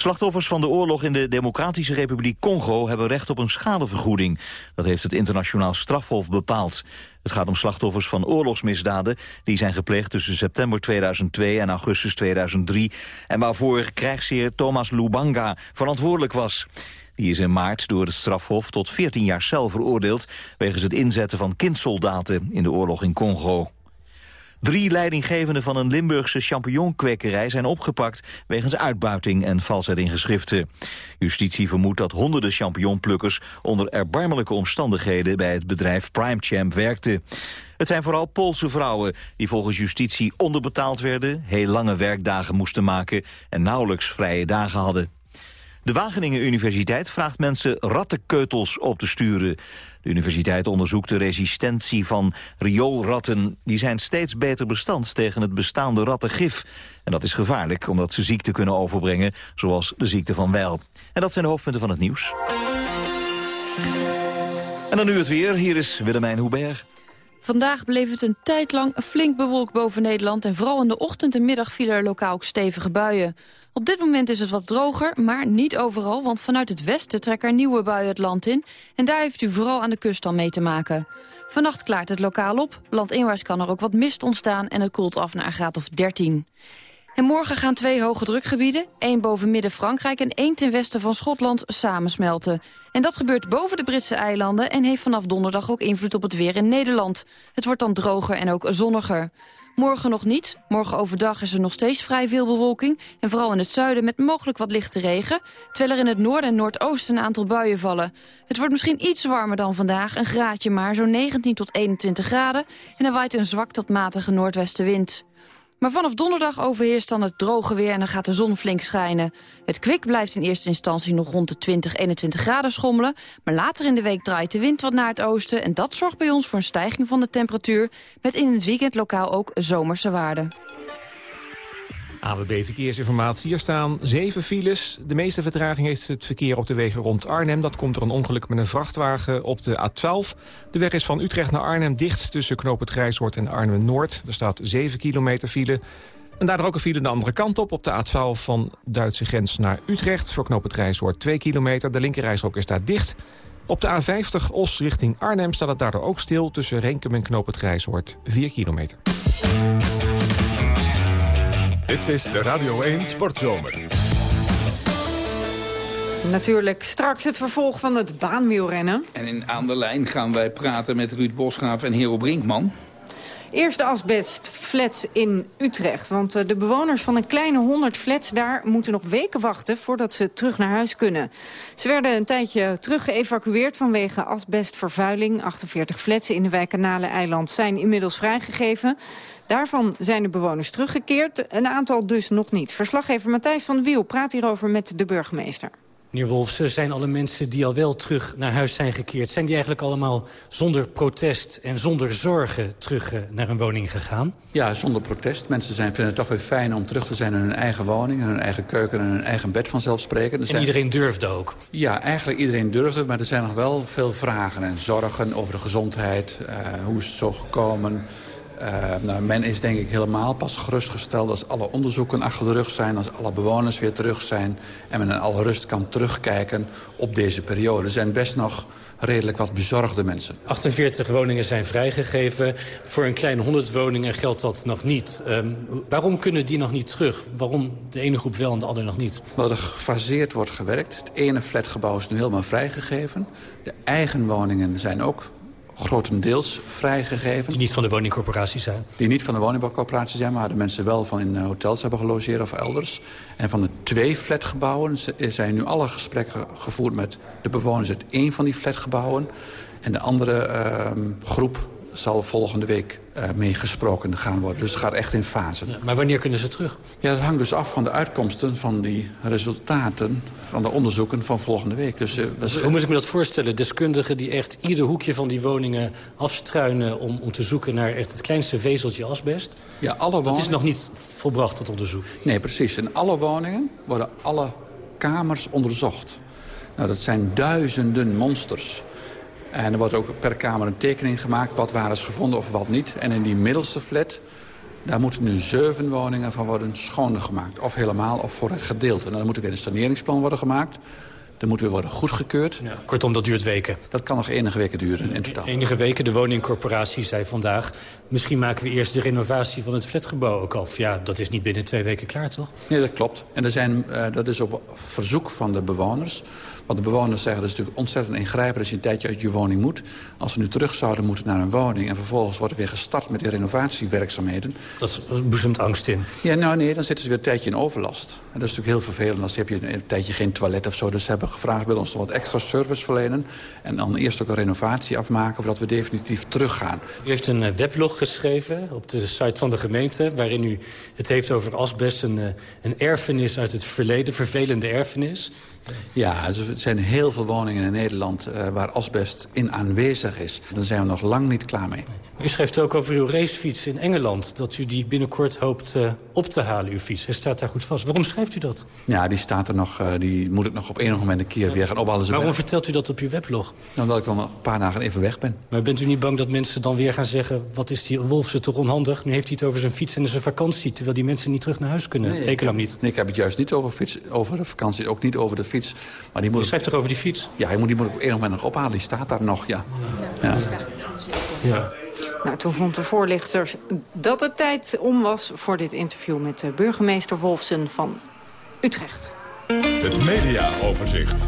Slachtoffers van de oorlog in de Democratische Republiek Congo hebben recht op een schadevergoeding. Dat heeft het internationaal strafhof bepaald. Het gaat om slachtoffers van oorlogsmisdaden die zijn gepleegd tussen september 2002 en augustus 2003 en waarvoor krijgsheer Thomas Lubanga verantwoordelijk was. Die is in maart door het strafhof tot 14 jaar cel veroordeeld... wegens het inzetten van kindsoldaten in de oorlog in Congo. Drie leidinggevenden van een Limburgse champignonkwekerij zijn opgepakt wegens uitbuiting en valsheid in geschriften. Justitie vermoedt dat honderden champignonplukkers onder erbarmelijke omstandigheden bij het bedrijf PrimeChamp werkten. Het zijn vooral Poolse vrouwen die volgens justitie onderbetaald werden, heel lange werkdagen moesten maken en nauwelijks vrije dagen hadden. De Wageningen Universiteit vraagt mensen rattenkeutels op te sturen. De universiteit onderzoekt de resistentie van rioolratten. Die zijn steeds beter bestand tegen het bestaande rattengif. En dat is gevaarlijk, omdat ze ziekten kunnen overbrengen... zoals de ziekte van Weil. En dat zijn de hoofdpunten van het nieuws. En dan nu het weer. Hier is Willemijn Hubert. Vandaag bleef het een tijd lang flink bewolkt boven Nederland... en vooral in de ochtend en middag vielen er lokaal ook stevige buien. Op dit moment is het wat droger, maar niet overal... want vanuit het westen trekken er nieuwe buien het land in... en daar heeft u vooral aan de kust dan mee te maken. Vannacht klaart het lokaal op, landinwaarts kan er ook wat mist ontstaan... en het koelt af naar een graad of 13. En morgen gaan twee hoge drukgebieden, één boven midden-Frankrijk... en één ten westen van Schotland, samensmelten. En dat gebeurt boven de Britse eilanden... en heeft vanaf donderdag ook invloed op het weer in Nederland. Het wordt dan droger en ook zonniger. Morgen nog niet. Morgen overdag is er nog steeds vrij veel bewolking. En vooral in het zuiden met mogelijk wat lichte regen. Terwijl er in het noorden en noordoosten een aantal buien vallen. Het wordt misschien iets warmer dan vandaag. Een graadje maar, zo'n 19 tot 21 graden. En er waait een zwak tot matige noordwestenwind. Maar vanaf donderdag overheerst dan het droge weer en dan gaat de zon flink schijnen. Het kwik blijft in eerste instantie nog rond de 20, 21 graden schommelen. Maar later in de week draait de wind wat naar het oosten... en dat zorgt bij ons voor een stijging van de temperatuur... met in het weekend lokaal ook zomerse waarden. AWB Verkeersinformatie. Hier staan zeven files. De meeste vertraging heeft het verkeer op de wegen rond Arnhem. Dat komt door een ongeluk met een vrachtwagen op de A12. De weg is van Utrecht naar Arnhem dicht tussen Knoop het Grijshoort en Arnhem-Noord. Er staat 7 kilometer file. En daardoor ook een file de andere kant op, op de A12 van Duitse grens naar Utrecht. Voor Knoop het Grijshoort 2 kilometer. De linkerrijstrook is daar dicht. Op de A50 Os richting Arnhem staat het daardoor ook stil... tussen Renkum en Knoop het Grijshoort 4 kilometer. Dit is de Radio 1 Sportzomer. Natuurlijk straks het vervolg van het baanwielrennen. En in Aan de Lijn gaan wij praten met Ruud Bosgraaf en Hero Brinkman. Eerst de asbestflats in Utrecht. Want eh, de bewoners van een kleine 100 flats daar moeten nog weken wachten voordat ze terug naar huis kunnen. Ze werden een tijdje terug geëvacueerd vanwege asbestvervuiling. 48 flats in de wijk eiland zijn inmiddels vrijgegeven. Daarvan zijn de bewoners teruggekeerd, een aantal dus nog niet. Verslaggever Matthijs van Wiel praat hierover met de burgemeester. Meneer Wolfsen, zijn alle mensen die al wel terug naar huis zijn gekeerd... zijn die eigenlijk allemaal zonder protest en zonder zorgen terug eh, naar hun woning gegaan? Ja, zonder protest. Mensen zijn, vinden het toch weer fijn om terug te zijn in hun eigen woning... in hun eigen keuken en hun eigen bed vanzelfsprekend. En zijn... iedereen durfde ook? Ja, eigenlijk iedereen durfde, maar er zijn nog wel veel vragen en zorgen over de gezondheid. Uh, hoe is het zo gekomen? Uh, nou, men is denk ik helemaal pas gerustgesteld als alle onderzoeken achter de rug zijn... als alle bewoners weer terug zijn en men in alle rust kan terugkijken op deze periode. Er zijn best nog redelijk wat bezorgde mensen. 48 woningen zijn vrijgegeven. Voor een kleine 100 woningen geldt dat nog niet. Um, waarom kunnen die nog niet terug? Waarom de ene groep wel en de andere nog niet? Omdat er gefaseerd wordt gewerkt. Het ene flatgebouw is nu helemaal vrijgegeven. De eigen woningen zijn ook grotendeels vrijgegeven. Die niet van de woningcorporatie zijn? Die niet van de woningbouwcorporatie zijn, maar de mensen wel van in hotels hebben gelogeerd of elders. En van de twee flatgebouwen zijn nu alle gesprekken gevoerd met de bewoners uit één van die flatgebouwen. En de andere uh, groep zal volgende week uh, meegesproken gaan worden. Dus het gaat echt in fase. Ja, maar wanneer kunnen ze terug? Ja, dat hangt dus af van de uitkomsten van die resultaten van de onderzoeken van volgende week. Dus, uh, dus, hoe moet ik me dat voorstellen? Deskundigen die echt ieder hoekje van die woningen afstruinen... om, om te zoeken naar echt het kleinste vezeltje asbest? Ja, alle woningen... Dat is nog niet volbracht, dat onderzoek? Nee, precies. In alle woningen worden alle kamers onderzocht. Nou, dat zijn duizenden monsters. En er wordt ook per kamer een tekening gemaakt. Wat waar is gevonden of wat niet. En in die middelste flat, daar moeten nu zeven woningen van worden schoongemaakt. Of helemaal of voor een gedeelte. En dan moet er weer een saneringsplan worden gemaakt. Dan moet weer worden goedgekeurd. Ja, kortom, dat duurt weken. Dat kan nog enige weken duren in totaal. Enige weken. De woningcorporatie zei vandaag... misschien maken we eerst de renovatie van het flatgebouw ook af. Ja, dat is niet binnen twee weken klaar, toch? Nee, dat klopt. En er zijn, uh, dat is op verzoek van de bewoners. Want de bewoners zeggen, dat is natuurlijk ontzettend ingrijpend... als je een tijdje uit je woning moet. Als ze nu terug zouden moeten naar hun woning... en vervolgens wordt er weer gestart met die renovatiewerkzaamheden. Dat boezemt angst in. Ja, nou nee, dan zitten ze weer een tijdje in overlast. En dat is natuurlijk heel vervelend. Als heb je een tijdje geen toilet of zo. Dus ze gevraagd, willen ons wat extra service verlenen. En dan eerst ook een renovatie afmaken... voordat we definitief teruggaan. U heeft een weblog geschreven op de site van de gemeente... waarin u het heeft over asbest, een, een erfenis uit het verleden. Vervelende erfenis. Ja, dus er zijn heel veel woningen in Nederland uh, waar asbest in aanwezig is. Daar zijn we nog lang niet klaar mee. U schrijft ook over uw racefiets in Engeland. Dat u die binnenkort hoopt uh, op te halen, uw fiets. Hij staat daar goed vast. Waarom schrijft u dat? Ja, die staat er nog. Uh, die moet ik nog op enig moment een keer weer gaan ophalen. Waarom vertelt u dat op uw weblog? Nou, omdat ik dan een paar dagen even weg ben. Maar bent u niet bang dat mensen dan weer gaan zeggen... wat is die Wolfse toch onhandig? Nu heeft hij het over zijn fiets en zijn vakantie... terwijl die mensen niet terug naar huis kunnen. Nee, Wekenlang niet. Nee, ik heb het juist niet over, fiets, over de vakantie. Ook niet over de fiets. Maar die moet je schrijft toch over die fiets? Ja, die moet, die moet ik op een moment nog ophalen. Die staat daar nog, ja. ja. ja. Nou, toen vond de voorlichter dat het tijd om was voor dit interview met burgemeester Wolfsen van Utrecht. Het mediaoverzicht.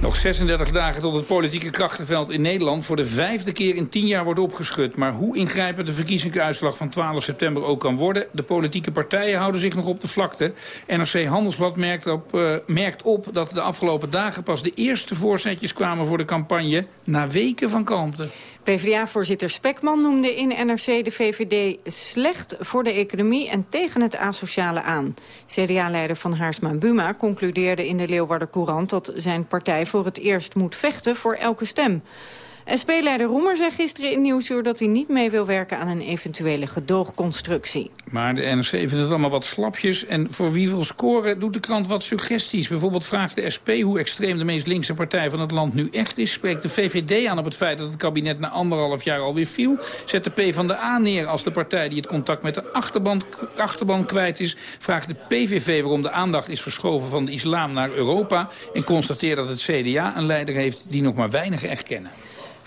Nog 36 dagen tot het politieke krachtenveld in Nederland... voor de vijfde keer in tien jaar wordt opgeschud. Maar hoe ingrijpend de verkiezingsuitslag van 12 september ook kan worden... de politieke partijen houden zich nog op de vlakte. NRC Handelsblad merkt op, uh, merkt op dat de afgelopen dagen... pas de eerste voorzetjes kwamen voor de campagne... na weken van kalmte. PvdA-voorzitter Spekman noemde in NRC de VVD slecht voor de economie en tegen het asociale aan. CDA-leider van Haarsma Buma concludeerde in de Leeuwarder Courant dat zijn partij voor het eerst moet vechten voor elke stem. SP-leider Roemer zei gisteren in Nieuwsuur dat hij niet mee wil werken aan een eventuele gedoogconstructie. Maar de NRC vindt het allemaal wat slapjes. En voor wie wil scoren doet de krant wat suggesties. Bijvoorbeeld vraagt de SP hoe extreem de meest linkse partij van het land nu echt is. Spreekt de VVD aan op het feit dat het kabinet na anderhalf jaar alweer viel. Zet de P van de A neer als de partij die het contact met de achterban, achterban kwijt is. Vraagt de PVV waarom de aandacht is verschoven van de islam naar Europa. En constateert dat het CDA een leider heeft die nog maar weinig erkennen.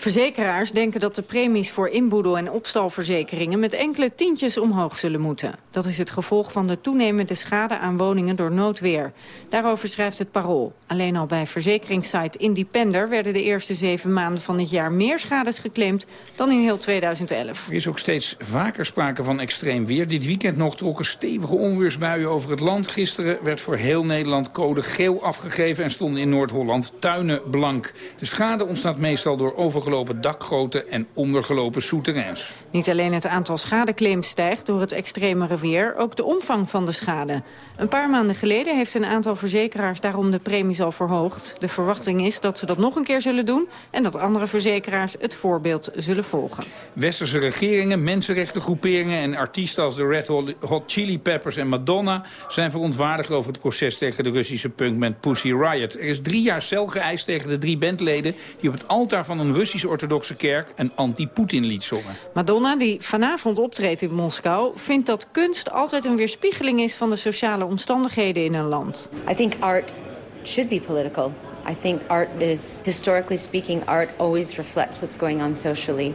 Verzekeraars denken dat de premies voor inboedel- en opstalverzekeringen met enkele tientjes omhoog zullen moeten. Dat is het gevolg van de toenemende schade aan woningen door noodweer. Daarover schrijft het Parool. Alleen al bij verzekeringssite Independer werden de eerste zeven maanden van het jaar meer schades geclaimd dan in heel 2011. Er is ook steeds vaker sprake van extreem weer. Dit weekend nog trokken stevige onweersbuien over het land. Gisteren werd voor heel Nederland code geel afgegeven en stonden in Noord-Holland tuinen blank. De schade ontstaat meestal door overgelopen overgelopen dakgoten en ondergelopen souterrains. Niet alleen het aantal schadeclaims stijgt door het extremere weer, ook de omvang van de schade. Een paar maanden geleden heeft een aantal verzekeraars daarom de premies al verhoogd. De verwachting is dat ze dat nog een keer zullen doen en dat andere verzekeraars het voorbeeld zullen volgen. Westerse regeringen, mensenrechtengroeperingen en artiesten als de Red Hot Chili Peppers en Madonna zijn verontwaardigd over het proces tegen de Russische punkband Pussy Riot. Er is drie jaar cel geëist tegen de drie bandleden die op het altaar van een Russisch orthodoxe kerk een anti-Poetin lied zongen. Madonna, die vanavond optreedt in Moskou, vindt dat kunst altijd een weerspiegeling is van de sociale omstandigheden in een land. I think art should be political. I think art is, historically speaking, art always reflects what's going on socially.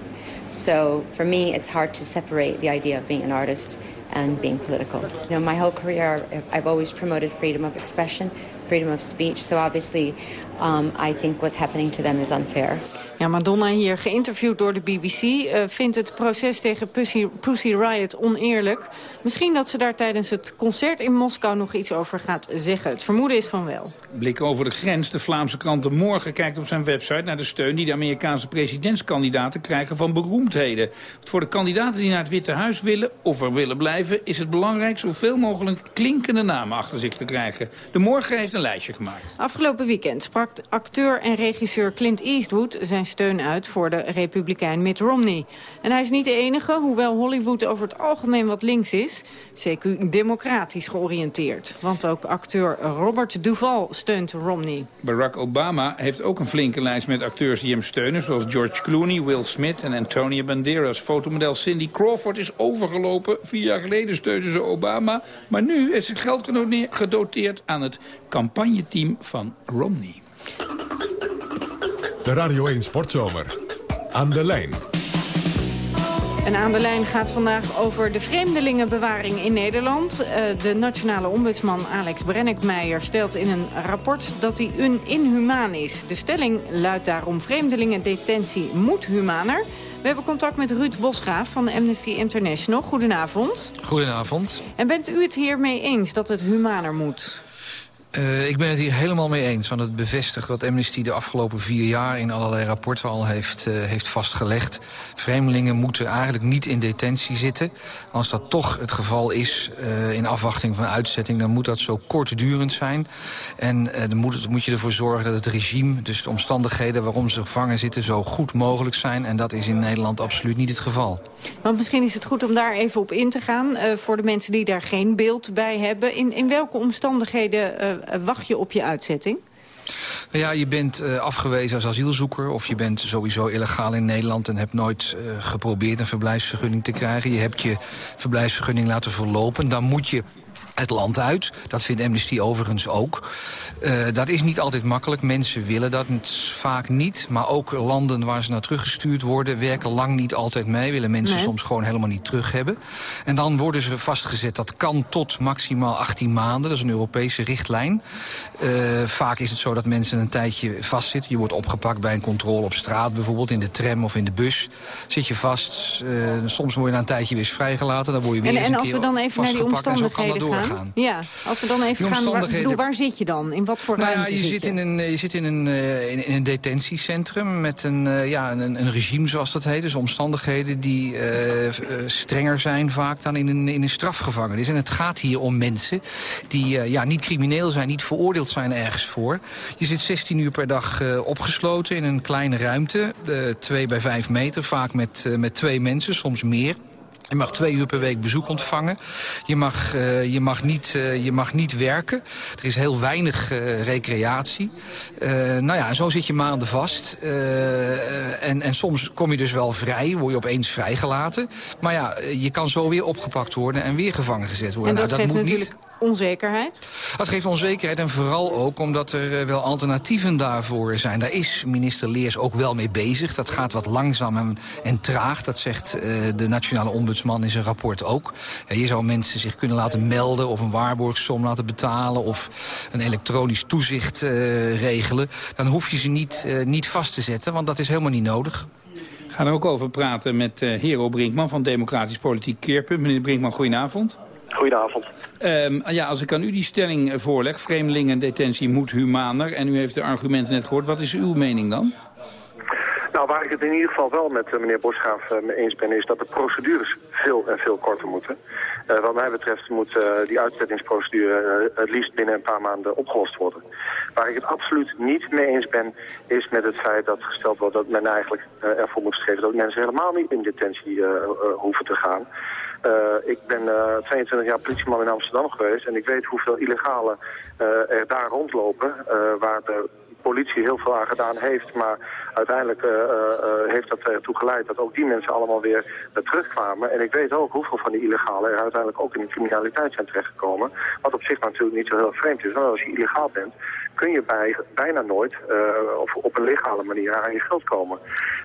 So for me, it's hard to separate the idea of being an artist and being political. You know, my whole career, I've always promoted freedom of expression, freedom of speech. So obviously, um, I think what's happening to them is unfair. Ja, Madonna hier geïnterviewd door de BBC... Uh, vindt het proces tegen Pussy, Pussy Riot oneerlijk. Misschien dat ze daar tijdens het concert in Moskou nog iets over gaat zeggen. Het vermoeden is van wel. Blik over de grens. De Vlaamse krant De Morgen kijkt op zijn website naar de steun... die de Amerikaanse presidentskandidaten krijgen van beroemdheden. Voor de kandidaten die naar het Witte Huis willen of er willen blijven... is het belangrijk zoveel mogelijk klinkende namen achter zich te krijgen. De Morgen heeft een lijstje gemaakt. Afgelopen weekend sprak acteur en regisseur Clint Eastwood... zijn steun uit voor de republikein Mitt Romney. En hij is niet de enige, hoewel Hollywood over het algemeen wat links is... CQ democratisch georiënteerd. Want ook acteur Robert Duval steunt Romney. Barack Obama heeft ook een flinke lijst met acteurs die hem steunen... zoals George Clooney, Will Smith en Antonia Banderas. Fotomodel Cindy Crawford is overgelopen. Vier jaar geleden steunde ze Obama. Maar nu is ze geld gedoteerd aan het campagneteam van Romney. De Radio 1 Sportzomer. Aan de lijn. En aan de lijn gaat vandaag over de vreemdelingenbewaring in Nederland. Uh, de nationale ombudsman Alex Brennickmeijer stelt in een rapport dat hij un inhumaan is. De stelling luidt daarom vreemdelingendetentie moet humaner. We hebben contact met Ruud Bosgraaf van Amnesty International. Goedenavond. Goedenavond. En bent u het hiermee eens dat het humaner moet? Uh, ik ben het hier helemaal mee eens. Want het bevestigt wat Amnesty de afgelopen vier jaar... in allerlei rapporten al heeft, uh, heeft vastgelegd. Vreemdelingen moeten eigenlijk niet in detentie zitten. Als dat toch het geval is uh, in afwachting van uitzetting... dan moet dat zo kortdurend zijn. En dan moet, moet je ervoor zorgen dat het regime... dus de omstandigheden waarom ze gevangen zitten... zo goed mogelijk zijn. En dat is in Nederland absoluut niet het geval. Want misschien is het goed om daar even op in te gaan... voor de mensen die daar geen beeld bij hebben. In, in welke omstandigheden wacht je op je uitzetting? Ja, je bent uh, afgewezen als asielzoeker... of je bent sowieso illegaal in Nederland... en hebt nooit uh, geprobeerd een verblijfsvergunning te krijgen. Je hebt je verblijfsvergunning laten verlopen. Dan moet je het land uit. Dat vindt Amnesty overigens ook. Uh, dat is niet altijd makkelijk. Mensen willen dat vaak niet. Maar ook landen waar ze naar teruggestuurd worden... werken lang niet altijd mee. Willen mensen nee. soms gewoon helemaal niet terug hebben. En dan worden ze vastgezet. Dat kan tot maximaal 18 maanden. Dat is een Europese richtlijn. Uh, vaak is het zo dat mensen een tijdje vastzitten. Je wordt opgepakt bij een controle op straat bijvoorbeeld. In de tram of in de bus. Zit je vast. Uh, soms word je na een tijdje weer vrijgelaten. Dan word je weer en, eens en een als we dan even naar die omstandigheden gaan... Gaan. Ja, als we dan even gaan, waar, bedoel, waar zit je dan? In wat voor nou ruimte ja, je zit zit je? in een, je zit in een, uh, in, in, een detentiecentrum met een, uh, ja, een, een, regime, zoals dat heet. Dus omstandigheden die uh, strenger zijn vaak dan in een, in een strafgevangenis. En het gaat hier om mensen die ja, niet crimineel zijn, niet veroordeeld zijn ergens voor. Je zit 16 uur per dag opgesloten in een kleine ruimte. 2 bij 5 meter, vaak met, met twee mensen, soms meer. Je mag twee uur per week bezoek ontvangen. Je mag, uh, je mag, niet, uh, je mag niet werken. Er is heel weinig uh, recreatie. nou ja, zo zit je maanden vast. en, en soms kom je dus wel vrij, word je opeens vrijgelaten. Maar ja, je kan zo weer opgepakt worden en weer gevangen gezet worden. En dat, nou, dat moet natuurlijk niet. Onzekerheid. Dat geeft onzekerheid en vooral ook omdat er wel alternatieven daarvoor zijn. Daar is minister Leers ook wel mee bezig. Dat gaat wat langzaam en, en traag. Dat zegt de nationale ombudsman in zijn rapport ook. Ja, je zou mensen zich kunnen laten melden of een waarborgsom laten betalen... of een elektronisch toezicht uh, regelen. Dan hoef je ze niet, uh, niet vast te zetten, want dat is helemaal niet nodig. We gaan er ook over praten met uh, Hero Brinkman van Democratisch Politiek Keerpunt. Meneer Brinkman, goedenavond. Goedenavond. Um, ja, als ik aan u die stelling voorleg, vreemdelingendetentie moet humaner... en u heeft de argumenten net gehoord, wat is uw mening dan? Nou, waar ik het in ieder geval wel met uh, meneer Bosgraaf uh, mee eens ben... is dat de procedures veel en veel korter moeten. Uh, wat mij betreft moet die uitzettingsprocedure het liefst binnen een paar maanden opgelost worden. Waar ik het absoluut niet mee eens ben... is met het feit dat gesteld wordt dat men eigenlijk ervoor moet geven... dat mensen helemaal niet in detentie hoeven te gaan... Uh, ik ben uh, 22 jaar politieman in Amsterdam geweest en ik weet hoeveel illegalen uh, er daar rondlopen, waar de politie heel veel aan gedaan heeft, maar uiteindelijk heeft dat ertoe geleid dat ook die mensen allemaal weer terugkwamen. En ik weet ook hoeveel van die illegalen er uiteindelijk ook in de criminaliteit zijn terechtgekomen, wat op zich natuurlijk niet zo heel vreemd is. Want als je illegaal bent, kun je bij, bijna nooit uh, of op een legale manier aan je geld komen.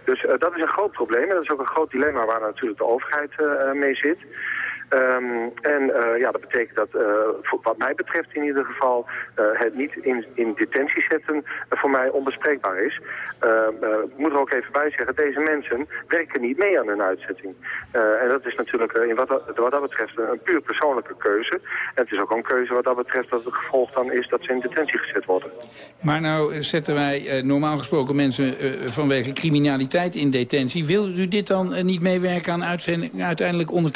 Dus uh, dat is een groot probleem en dat is ook een groot dilemma waar natuurlijk de overheid uh, mee zit. Um, en uh, ja, dat betekent dat, voor, wat mij betreft in ieder geval, uh, het niet in, in detentie zetten voor mij onbespreekbaar is. ik moet er ook even bij zeggen, deze mensen werken niet mee aan hun uitzetting. en dat is natuurlijk in wat, dat, betreft een, puur persoonlijke keuze. En het is ook een keuze wat dat betreft dat het gevolg dan is dat ze in detentie gezet worden. Maar nou zetten wij normaal gesproken mensen vanwege criminaliteit in detentie. Wil u dit dan niet meewerken aan uiteindelijk onder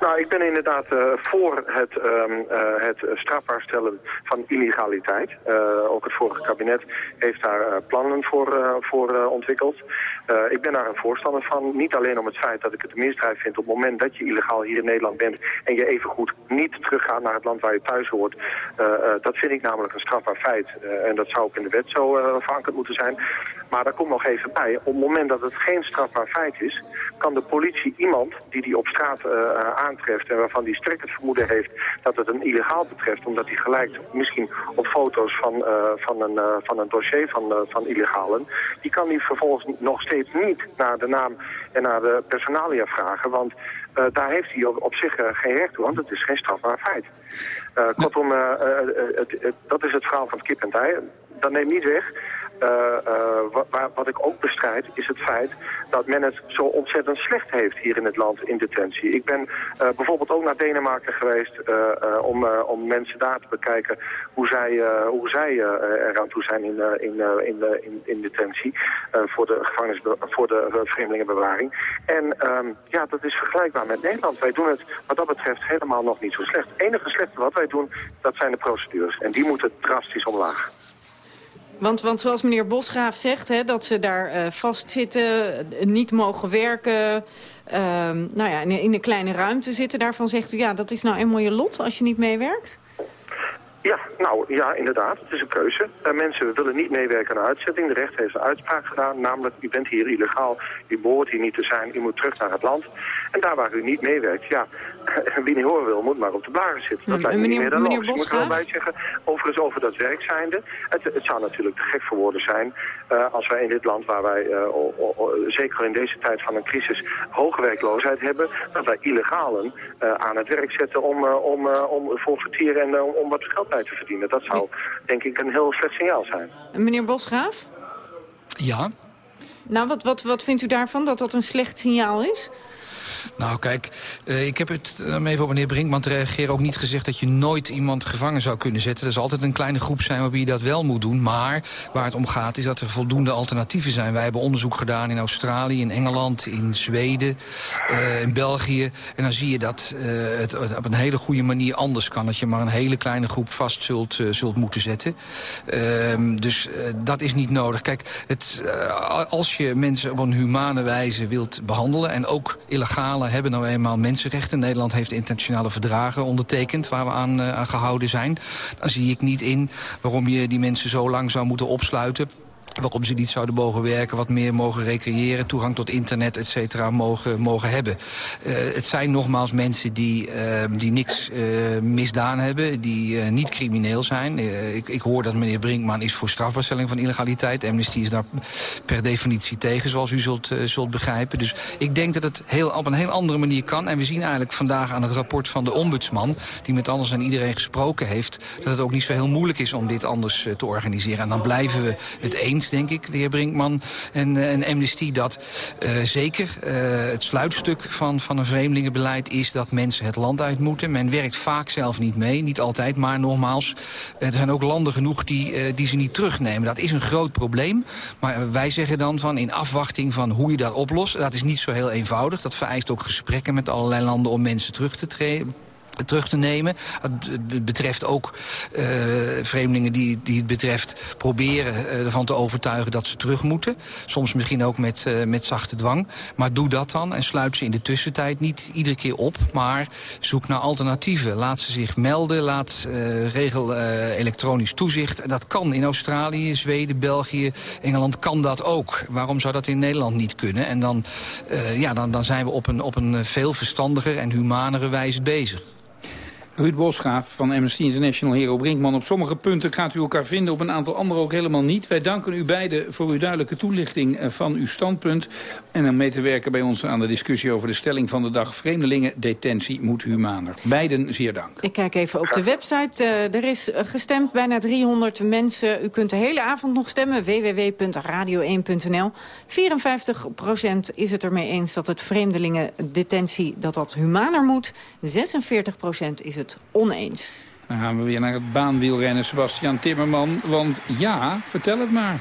Nou, ik ben inderdaad uh, voor het, um, uh, het strafbaar stellen van illegaliteit. Uh, ook het vorige kabinet heeft daar plannen voor, voor ontwikkeld. ik ben daar een voorstander van. Niet alleen om het feit dat ik het misdrijf vind op het moment dat je illegaal hier in Nederland bent... en je evengoed niet teruggaat naar het land waar je thuis hoort. dat vind ik namelijk een strafbaar feit. en dat zou ook in de wet zo verankerd moeten zijn. Maar daar komt nog even bij. Op het moment dat het geen strafbaar feit is... kan de politie iemand die die op straat uh, aantreft... en waarvan die sterk het vermoeden heeft dat het een illegaal betreft... omdat hij gelijkt misschien op foto's van, uh, van, een, van een dossier van, van illegalen... die kan die vervolgens nog steeds niet naar de naam en naar de personalia vragen... want daar heeft hij op, zich geen recht toe, want het is geen strafbaar feit. kortom, dat is het verhaal van het kip en ei. Dat neemt niet weg... Uh, uh, wat, wat, ik ook bestrijd is het feit dat men het zo ontzettend slecht heeft hier in het land in detentie. Ik ben uh, bijvoorbeeld ook naar Denemarken geweest om, om mensen daar te bekijken hoe zij, hoe zij eraan toe zijn in, in, in, in, in detentie voor de gevangenis, voor de vreemdelingenbewaring. En um, ja, dat is vergelijkbaar met Nederland. Wij doen het wat dat betreft helemaal nog niet zo slecht. Het enige slechte wat wij doen, dat zijn de procedures. En die moeten drastisch omlaag. Want, want zoals meneer Bosgraaf zegt, hè, dat ze daar uh, vastzitten, niet mogen werken... Uh, nou ja, in, in een kleine ruimte zitten. Daarvan zegt u, ja, dat is nou eenmaal je lot als je niet meewerkt? Ja, nou ja, inderdaad. Het is een keuze. Uh, mensen willen niet meewerken aan een uitzetting. De rechter heeft een uitspraak gedaan. Namelijk, u bent hier illegaal. U behoort hier niet te zijn. U moet terug naar het land. En daar waar u niet meewerkt, ja, (laughs) wie niet horen wil, moet maar op de blaren zitten. Dat lijkt me niet meer dan logisch. Ik moet er wel bij zeggen, overigens over dat werk zijnde. Het, het zou natuurlijk te gek voor woorden zijn uh, als wij in dit land, waar wij uh, o, o, zeker in deze tijd van een crisis hoge werkloosheid hebben, dat wij illegalen uh, aan het werk zetten om, om, om voor vertier en om wat geld bij te verdienen. Dat zou denk ik een heel slecht signaal zijn. Meneer Bosgraaf? Ja. Nou, wat, wat, wat vindt u daarvan, dat dat een slecht signaal is? Nou, kijk, uh, ik heb het um, even op meneer Brinkman te reageren... ook niet gezegd dat je nooit iemand gevangen zou kunnen zetten. Er zal altijd een kleine groep zijn waarbij je dat wel moet doen. Maar waar het om gaat is dat er voldoende alternatieven zijn. Wij hebben onderzoek gedaan in Australië, in Engeland, in Zweden, uh, in België. En dan zie je dat het op een hele goede manier anders kan. Dat je maar een hele kleine groep vast zult, zult moeten zetten. Ehm, dus dat is niet nodig. Kijk, het, als je mensen op een humane wijze wilt behandelen... en ook illegaal hebben nou eenmaal mensenrechten. Nederland heeft internationale verdragen ondertekend waar we aan, uh, aan gehouden zijn. Dan zie ik niet in waarom je die mensen zo lang zou moeten opsluiten waarom ze niet zouden mogen werken, wat meer mogen recreëren... toegang tot internet, et cetera, mogen, mogen hebben. Uh, het zijn nogmaals mensen die, uh, die niks uh, misdaan hebben... die niet crimineel zijn. Ik, ik, hoor dat meneer Brinkman is voor strafbaarstelling van illegaliteit. Amnesty is daar per definitie tegen, zoals u zult, zult begrijpen. Dus ik denk dat het heel, op een heel andere manier kan. En we zien eigenlijk vandaag aan het rapport van de ombudsman... die met alles en iedereen gesproken heeft... dat het ook niet zo heel moeilijk is om dit anders te organiseren. En dan blijven we het eens denk ik, de heer Brinkman en, uh, en Amnesty... dat uh, zeker uh, het sluitstuk van, van een vreemdelingenbeleid is... dat mensen het land uit moeten. Men werkt vaak zelf niet mee, niet altijd, maar nogmaals... er zijn ook landen genoeg die, die ze niet terugnemen. Dat is een groot probleem, maar wij zeggen dan van... in afwachting van hoe je dat oplost, dat is niet zo heel eenvoudig. Dat vereist ook gesprekken met allerlei landen om mensen terug te terug te nemen. Het betreft ook uh, vreemdelingen die, die het betreft proberen uh, ervan te overtuigen dat ze terug moeten. Soms misschien ook met, uh, met zachte dwang. Maar doe dat dan en sluit ze in de tussentijd niet iedere keer op. Maar zoek naar alternatieven. Laat ze zich melden. Laat regel elektronisch toezicht. Dat kan in Australië, Zweden, België, Engeland kan dat ook. Waarom zou dat in Nederland niet kunnen? En dan, ja, dan, dan zijn we op een, op een veel verstandiger en humanere wijze bezig. Ruud Bosgraaf van Amnesty International, Hero Brinkman. Op sommige punten gaat u elkaar vinden, op een aantal andere ook helemaal niet. Wij danken u beiden voor uw duidelijke toelichting eh, van uw standpunt. En om mee te werken bij ons aan de discussie over de stelling van de dag... vreemdelingen, detentie moet humaner. Beiden zeer dank. Ik kijk even op de website. Uh, er is gestemd, bijna 300 mensen. U kunt de hele avond nog stemmen, www.radio1.nl. 54% is het ermee eens dat het vreemdelingen, detentie... dat dat humaner moet. 46% is het oneens. Dan gaan we weer naar het baanwielrennen, Sebastian Timmerman. Want ja, vertel het maar.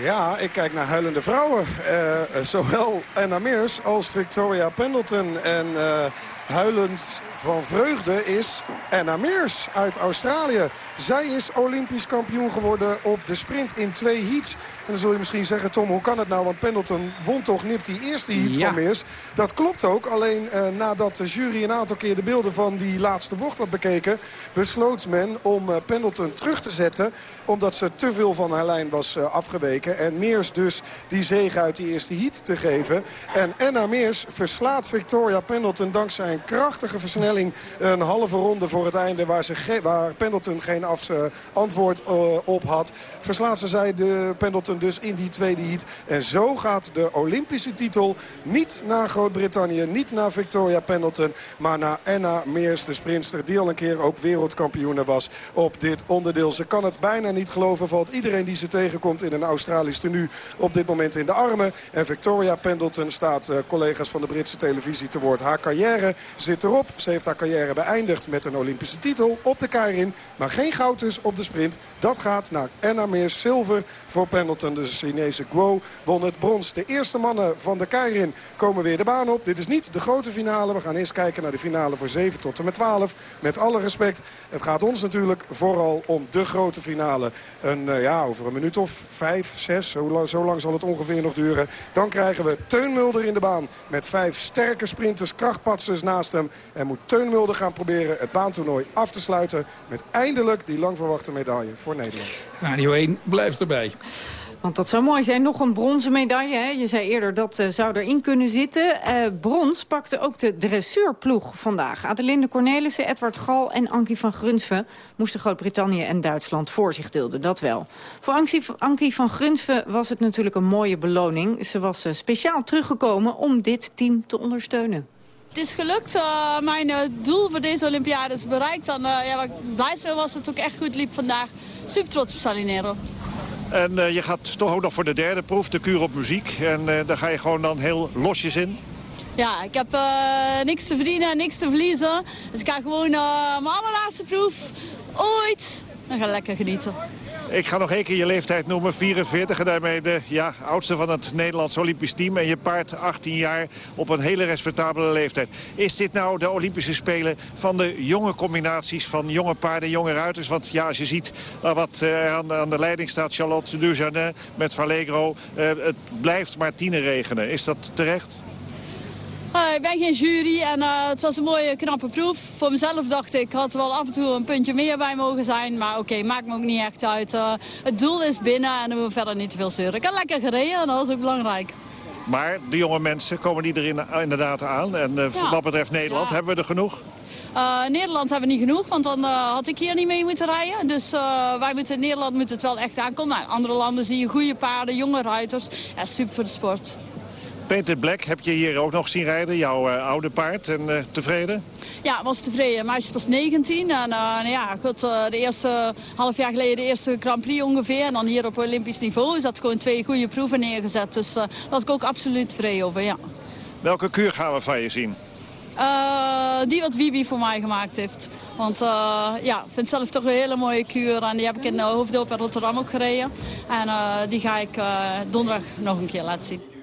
Ja, ik kijk naar huilende vrouwen. Uh, zowel Anna Meers als Victoria Pendleton. En uh, huilend van vreugde is Anna Meers uit Australië. Zij is Olympisch kampioen geworden op de sprint in twee heats. En dan zul je misschien zeggen, Tom, hoe kan het nou? Want Pendleton won toch nipt die eerste heat ja. van Meers. Dat klopt ook. Alleen uh, nadat de jury een aantal keer de beelden van die laatste bocht had bekeken... besloot men om uh, Pendleton terug te zetten. Omdat ze te veel van haar lijn was uh, afgeweken. En Meers dus die zege uit die eerste heat te geven. En Anna Meers verslaat Victoria Pendleton dankzij een krachtige versnelling. Een halve ronde voor het einde waar, ze waar Pendleton geen af, antwoord op had. Verslaat ze zij de Pendleton dus in die tweede heat. En zo gaat de Olympische titel niet naar Groot-Brittannië, niet naar Victoria Pendleton... maar naar Anna Meers, de sprinster die al een keer ook wereldkampioene was op dit onderdeel. Ze kan het bijna niet geloven, valt iedereen die ze tegenkomt in een Australisch tenue op dit moment in de armen. En Victoria Pendleton staat uh, collega's van de Britse televisie te woord. Haar carrière zit erop. Ze heeft haar carrière beëindigd met een Olympische titel op de Keirin. Maar geen goud dus op de sprint. Dat gaat naar Anna Meers, zilver voor Pendleton de Chinese Guo won het brons. De eerste mannen van de Keirin komen weer de baan op. Dit is niet de grote finale. We gaan eerst kijken naar de finale voor 7 tot en met 12. Met alle respect, het gaat ons natuurlijk vooral om de grote finale. Een, uh, ja, over een minuut of vijf, zes, zo lang, zo lang zal het ongeveer nog duren. Dan krijgen we Teun Mulder in de baan met vijf sterke sprinters, krachtpatsers naast hem. En moet Teun Mulder gaan proberen het baantoernooi af te sluiten... met eindelijk die lang verwachte medaille voor Nederland. Radio 1 blijft erbij. Want dat zou mooi zijn. Nog een bronzen medaille. Hè? Je zei eerder dat uh, zou erin kunnen zitten. Uh, brons pakte ook de dressuurploeg vandaag. Adelinde Cornelissen, Edward Gal en Ankie van Grunsven... moesten Groot-Brittannië en Duitsland voor zich dulden. Dat wel. Voor Ankie, Ankie van Grunsven was het natuurlijk een mooie beloning. Ze was uh, speciaal teruggekomen om dit team te ondersteunen. Het is gelukt. Uh, mijn uh, doel voor deze Olympiade is bereikt. En uh, ja, wat ik blij mee was dat het ook echt goed liep vandaag. Super trots op Salinero. En je gaat toch ook nog voor de derde proef, de kuur op muziek. En daar ga je gewoon dan heel losjes in. Ja, ik heb niks te verdienen en niks te verliezen. Dus ik ga gewoon mijn allerlaatste proef ooit. Dan ga lekker genieten. Ik ga nog één keer je leeftijd noemen, 44. En daarmee de ja, oudste van het Nederlands Olympisch team. En je paard 18 jaar op een hele respectabele leeftijd. Is dit nou de Olympische Spelen van de jonge combinaties van jonge paarden en jonge ruiters? Want ja, als je ziet uh, wat er aan, aan, de leiding staat, Charlotte Dujardin met Vallegro. Uh, het blijft maar regenen. Is dat terecht? Uh, ik ben geen jury en uh, het was een mooie knappe proef. Voor mezelf dacht ik, had er wel af en toe een puntje meer bij mogen zijn. Maar oké, okay, maakt me ook niet echt uit. Uh, het doel is binnen en dan hoeven we verder niet te veel zeuren. Ik heb lekker gereden en dat was ook belangrijk. Maar de jonge mensen, komen die er in, inderdaad aan? En ja. wat betreft Nederland, ja. hebben we er genoeg? Uh, Nederland hebben we niet genoeg, want dan uh, had ik hier niet mee moeten rijden. Dus wij moeten in Nederland moet het wel echt aankomen. Nou, andere landen zie je goede paarden, jonge ruiters. Ja, super voor de sport. Peter Black heb je hier ook nog zien rijden, jouw uh, oude paard. En uh, tevreden? Ja, was tevreden. Meisje pas 19. En uh, ja, goed, de eerste half jaar geleden de eerste Grand Prix ongeveer. En dan hier op Olympisch niveau is dat gewoon twee goede proeven neergezet. Dus daar was ik ook absoluut tevreden over, ja. Welke kuur gaan we van je zien? die wat Wibi voor mij gemaakt heeft. Want ja, ik vind zelf toch een hele mooie kuur. En die heb ik in Hoofddorp en Rotterdam ook gereden. En die ga ik donderdag nog een keer laten zien.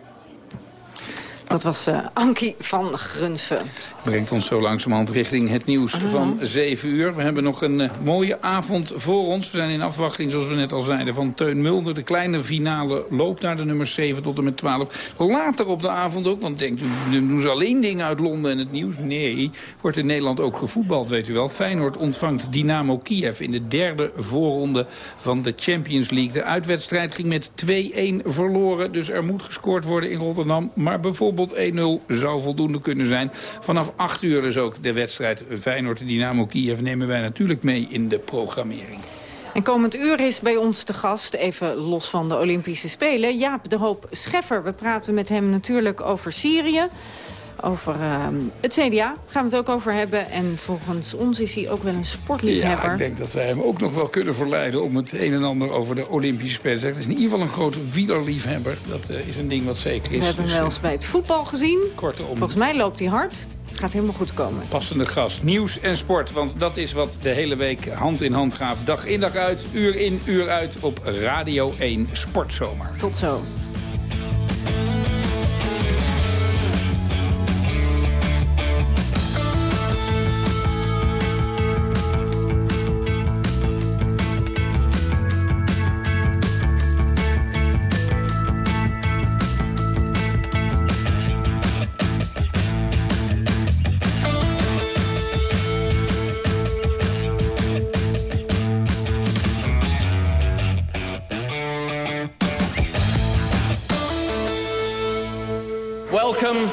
Dat was uh, Ankie van Grunsven. Brengt ons zo langzamerhand richting het nieuws uh -huh. van 7 uur. We hebben nog een uh, mooie avond voor ons. We zijn in afwachting, zoals we net al zeiden, van Teun Mulder. De kleine finale loopt naar de nummer 7 tot en met 12. Later op de avond ook, want denkt u, doen ze alleen dingen uit Londen en het nieuws? Nee, wordt in Nederland ook gevoetbald, weet u wel. Feyenoord ontvangt Dynamo Kiev in de derde voorronde van de Champions League. De uitwedstrijd ging met 2-1 verloren, dus er moet gescoord worden in Rotterdam. Maar bijvoorbeeld 1-0 zou voldoende kunnen zijn. Vanaf 8 uur is ook de wedstrijd Feyenoord-Dynamo Kiev nemen wij natuurlijk mee in de programmering. En komend uur is bij ons te gast, even los van de Olympische Spelen... Jaap de Hoop Scheffer. We praten met hem natuurlijk over Syrië. Over uh, het CDA gaan we het ook over hebben. En volgens ons is hij ook wel een sportliefhebber. Ja, ik denk dat wij hem ook nog wel kunnen verleiden... om het een en ander over de Olympische Spelen te zeggen. Het is in ieder geval een grote wielerliefhebber. Dat uh, is een ding wat zeker is. We hebben hem wel eens bij het voetbal gezien. Kortom. Volgens mij loopt hij hard. Gaat helemaal goed komen. Passende gast. Nieuws en sport. Want dat is wat de hele week hand in hand gaat. Dag in dag uit, uur in uur uit op Radio 1 Sportzomer. Tot zo.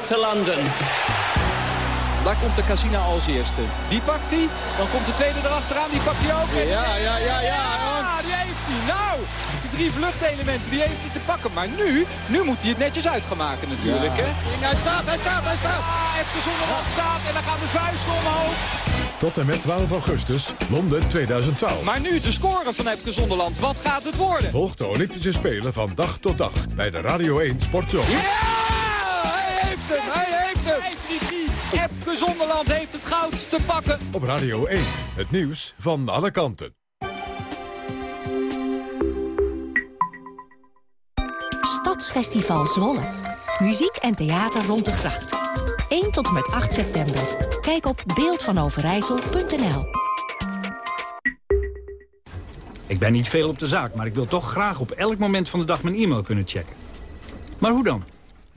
To London. Daar komt de Casina als eerste. Die pakt hij. Dan komt de tweede erachteraan. Die pakt hij ook. Ja, ja, ja, ja. Ja, die heeft hij. Nou, die drie vluchtelementen, die heeft hij te pakken. Maar nu, nu moet hij het netjes uit gaan maken natuurlijk. Ja. Hè? Hij staat, hij staat, hij staat. Ja, even Zonderland staat en dan gaan de vuisten omhoog. Tot en met 12 augustus, Londen 2012. Maar nu de score van Epke Zonderland. Wat gaat het worden? Volg de Olympische Spelen van dag tot dag bij de Radio 1 Sportzone. Hij heeft hem, hij heeft hem. Epke Zonderland heeft het goud te pakken. Op Radio 1, het nieuws van alle kanten. Stadsfestival Zwolle. Muziek en theater rond de gracht. 1 tot en met 8 september. Kijk op beeldvanoverijssel.nl Ik ben niet veel op de zaak, maar ik wil toch graag op elk moment van de dag mijn e-mail kunnen checken. Maar hoe dan?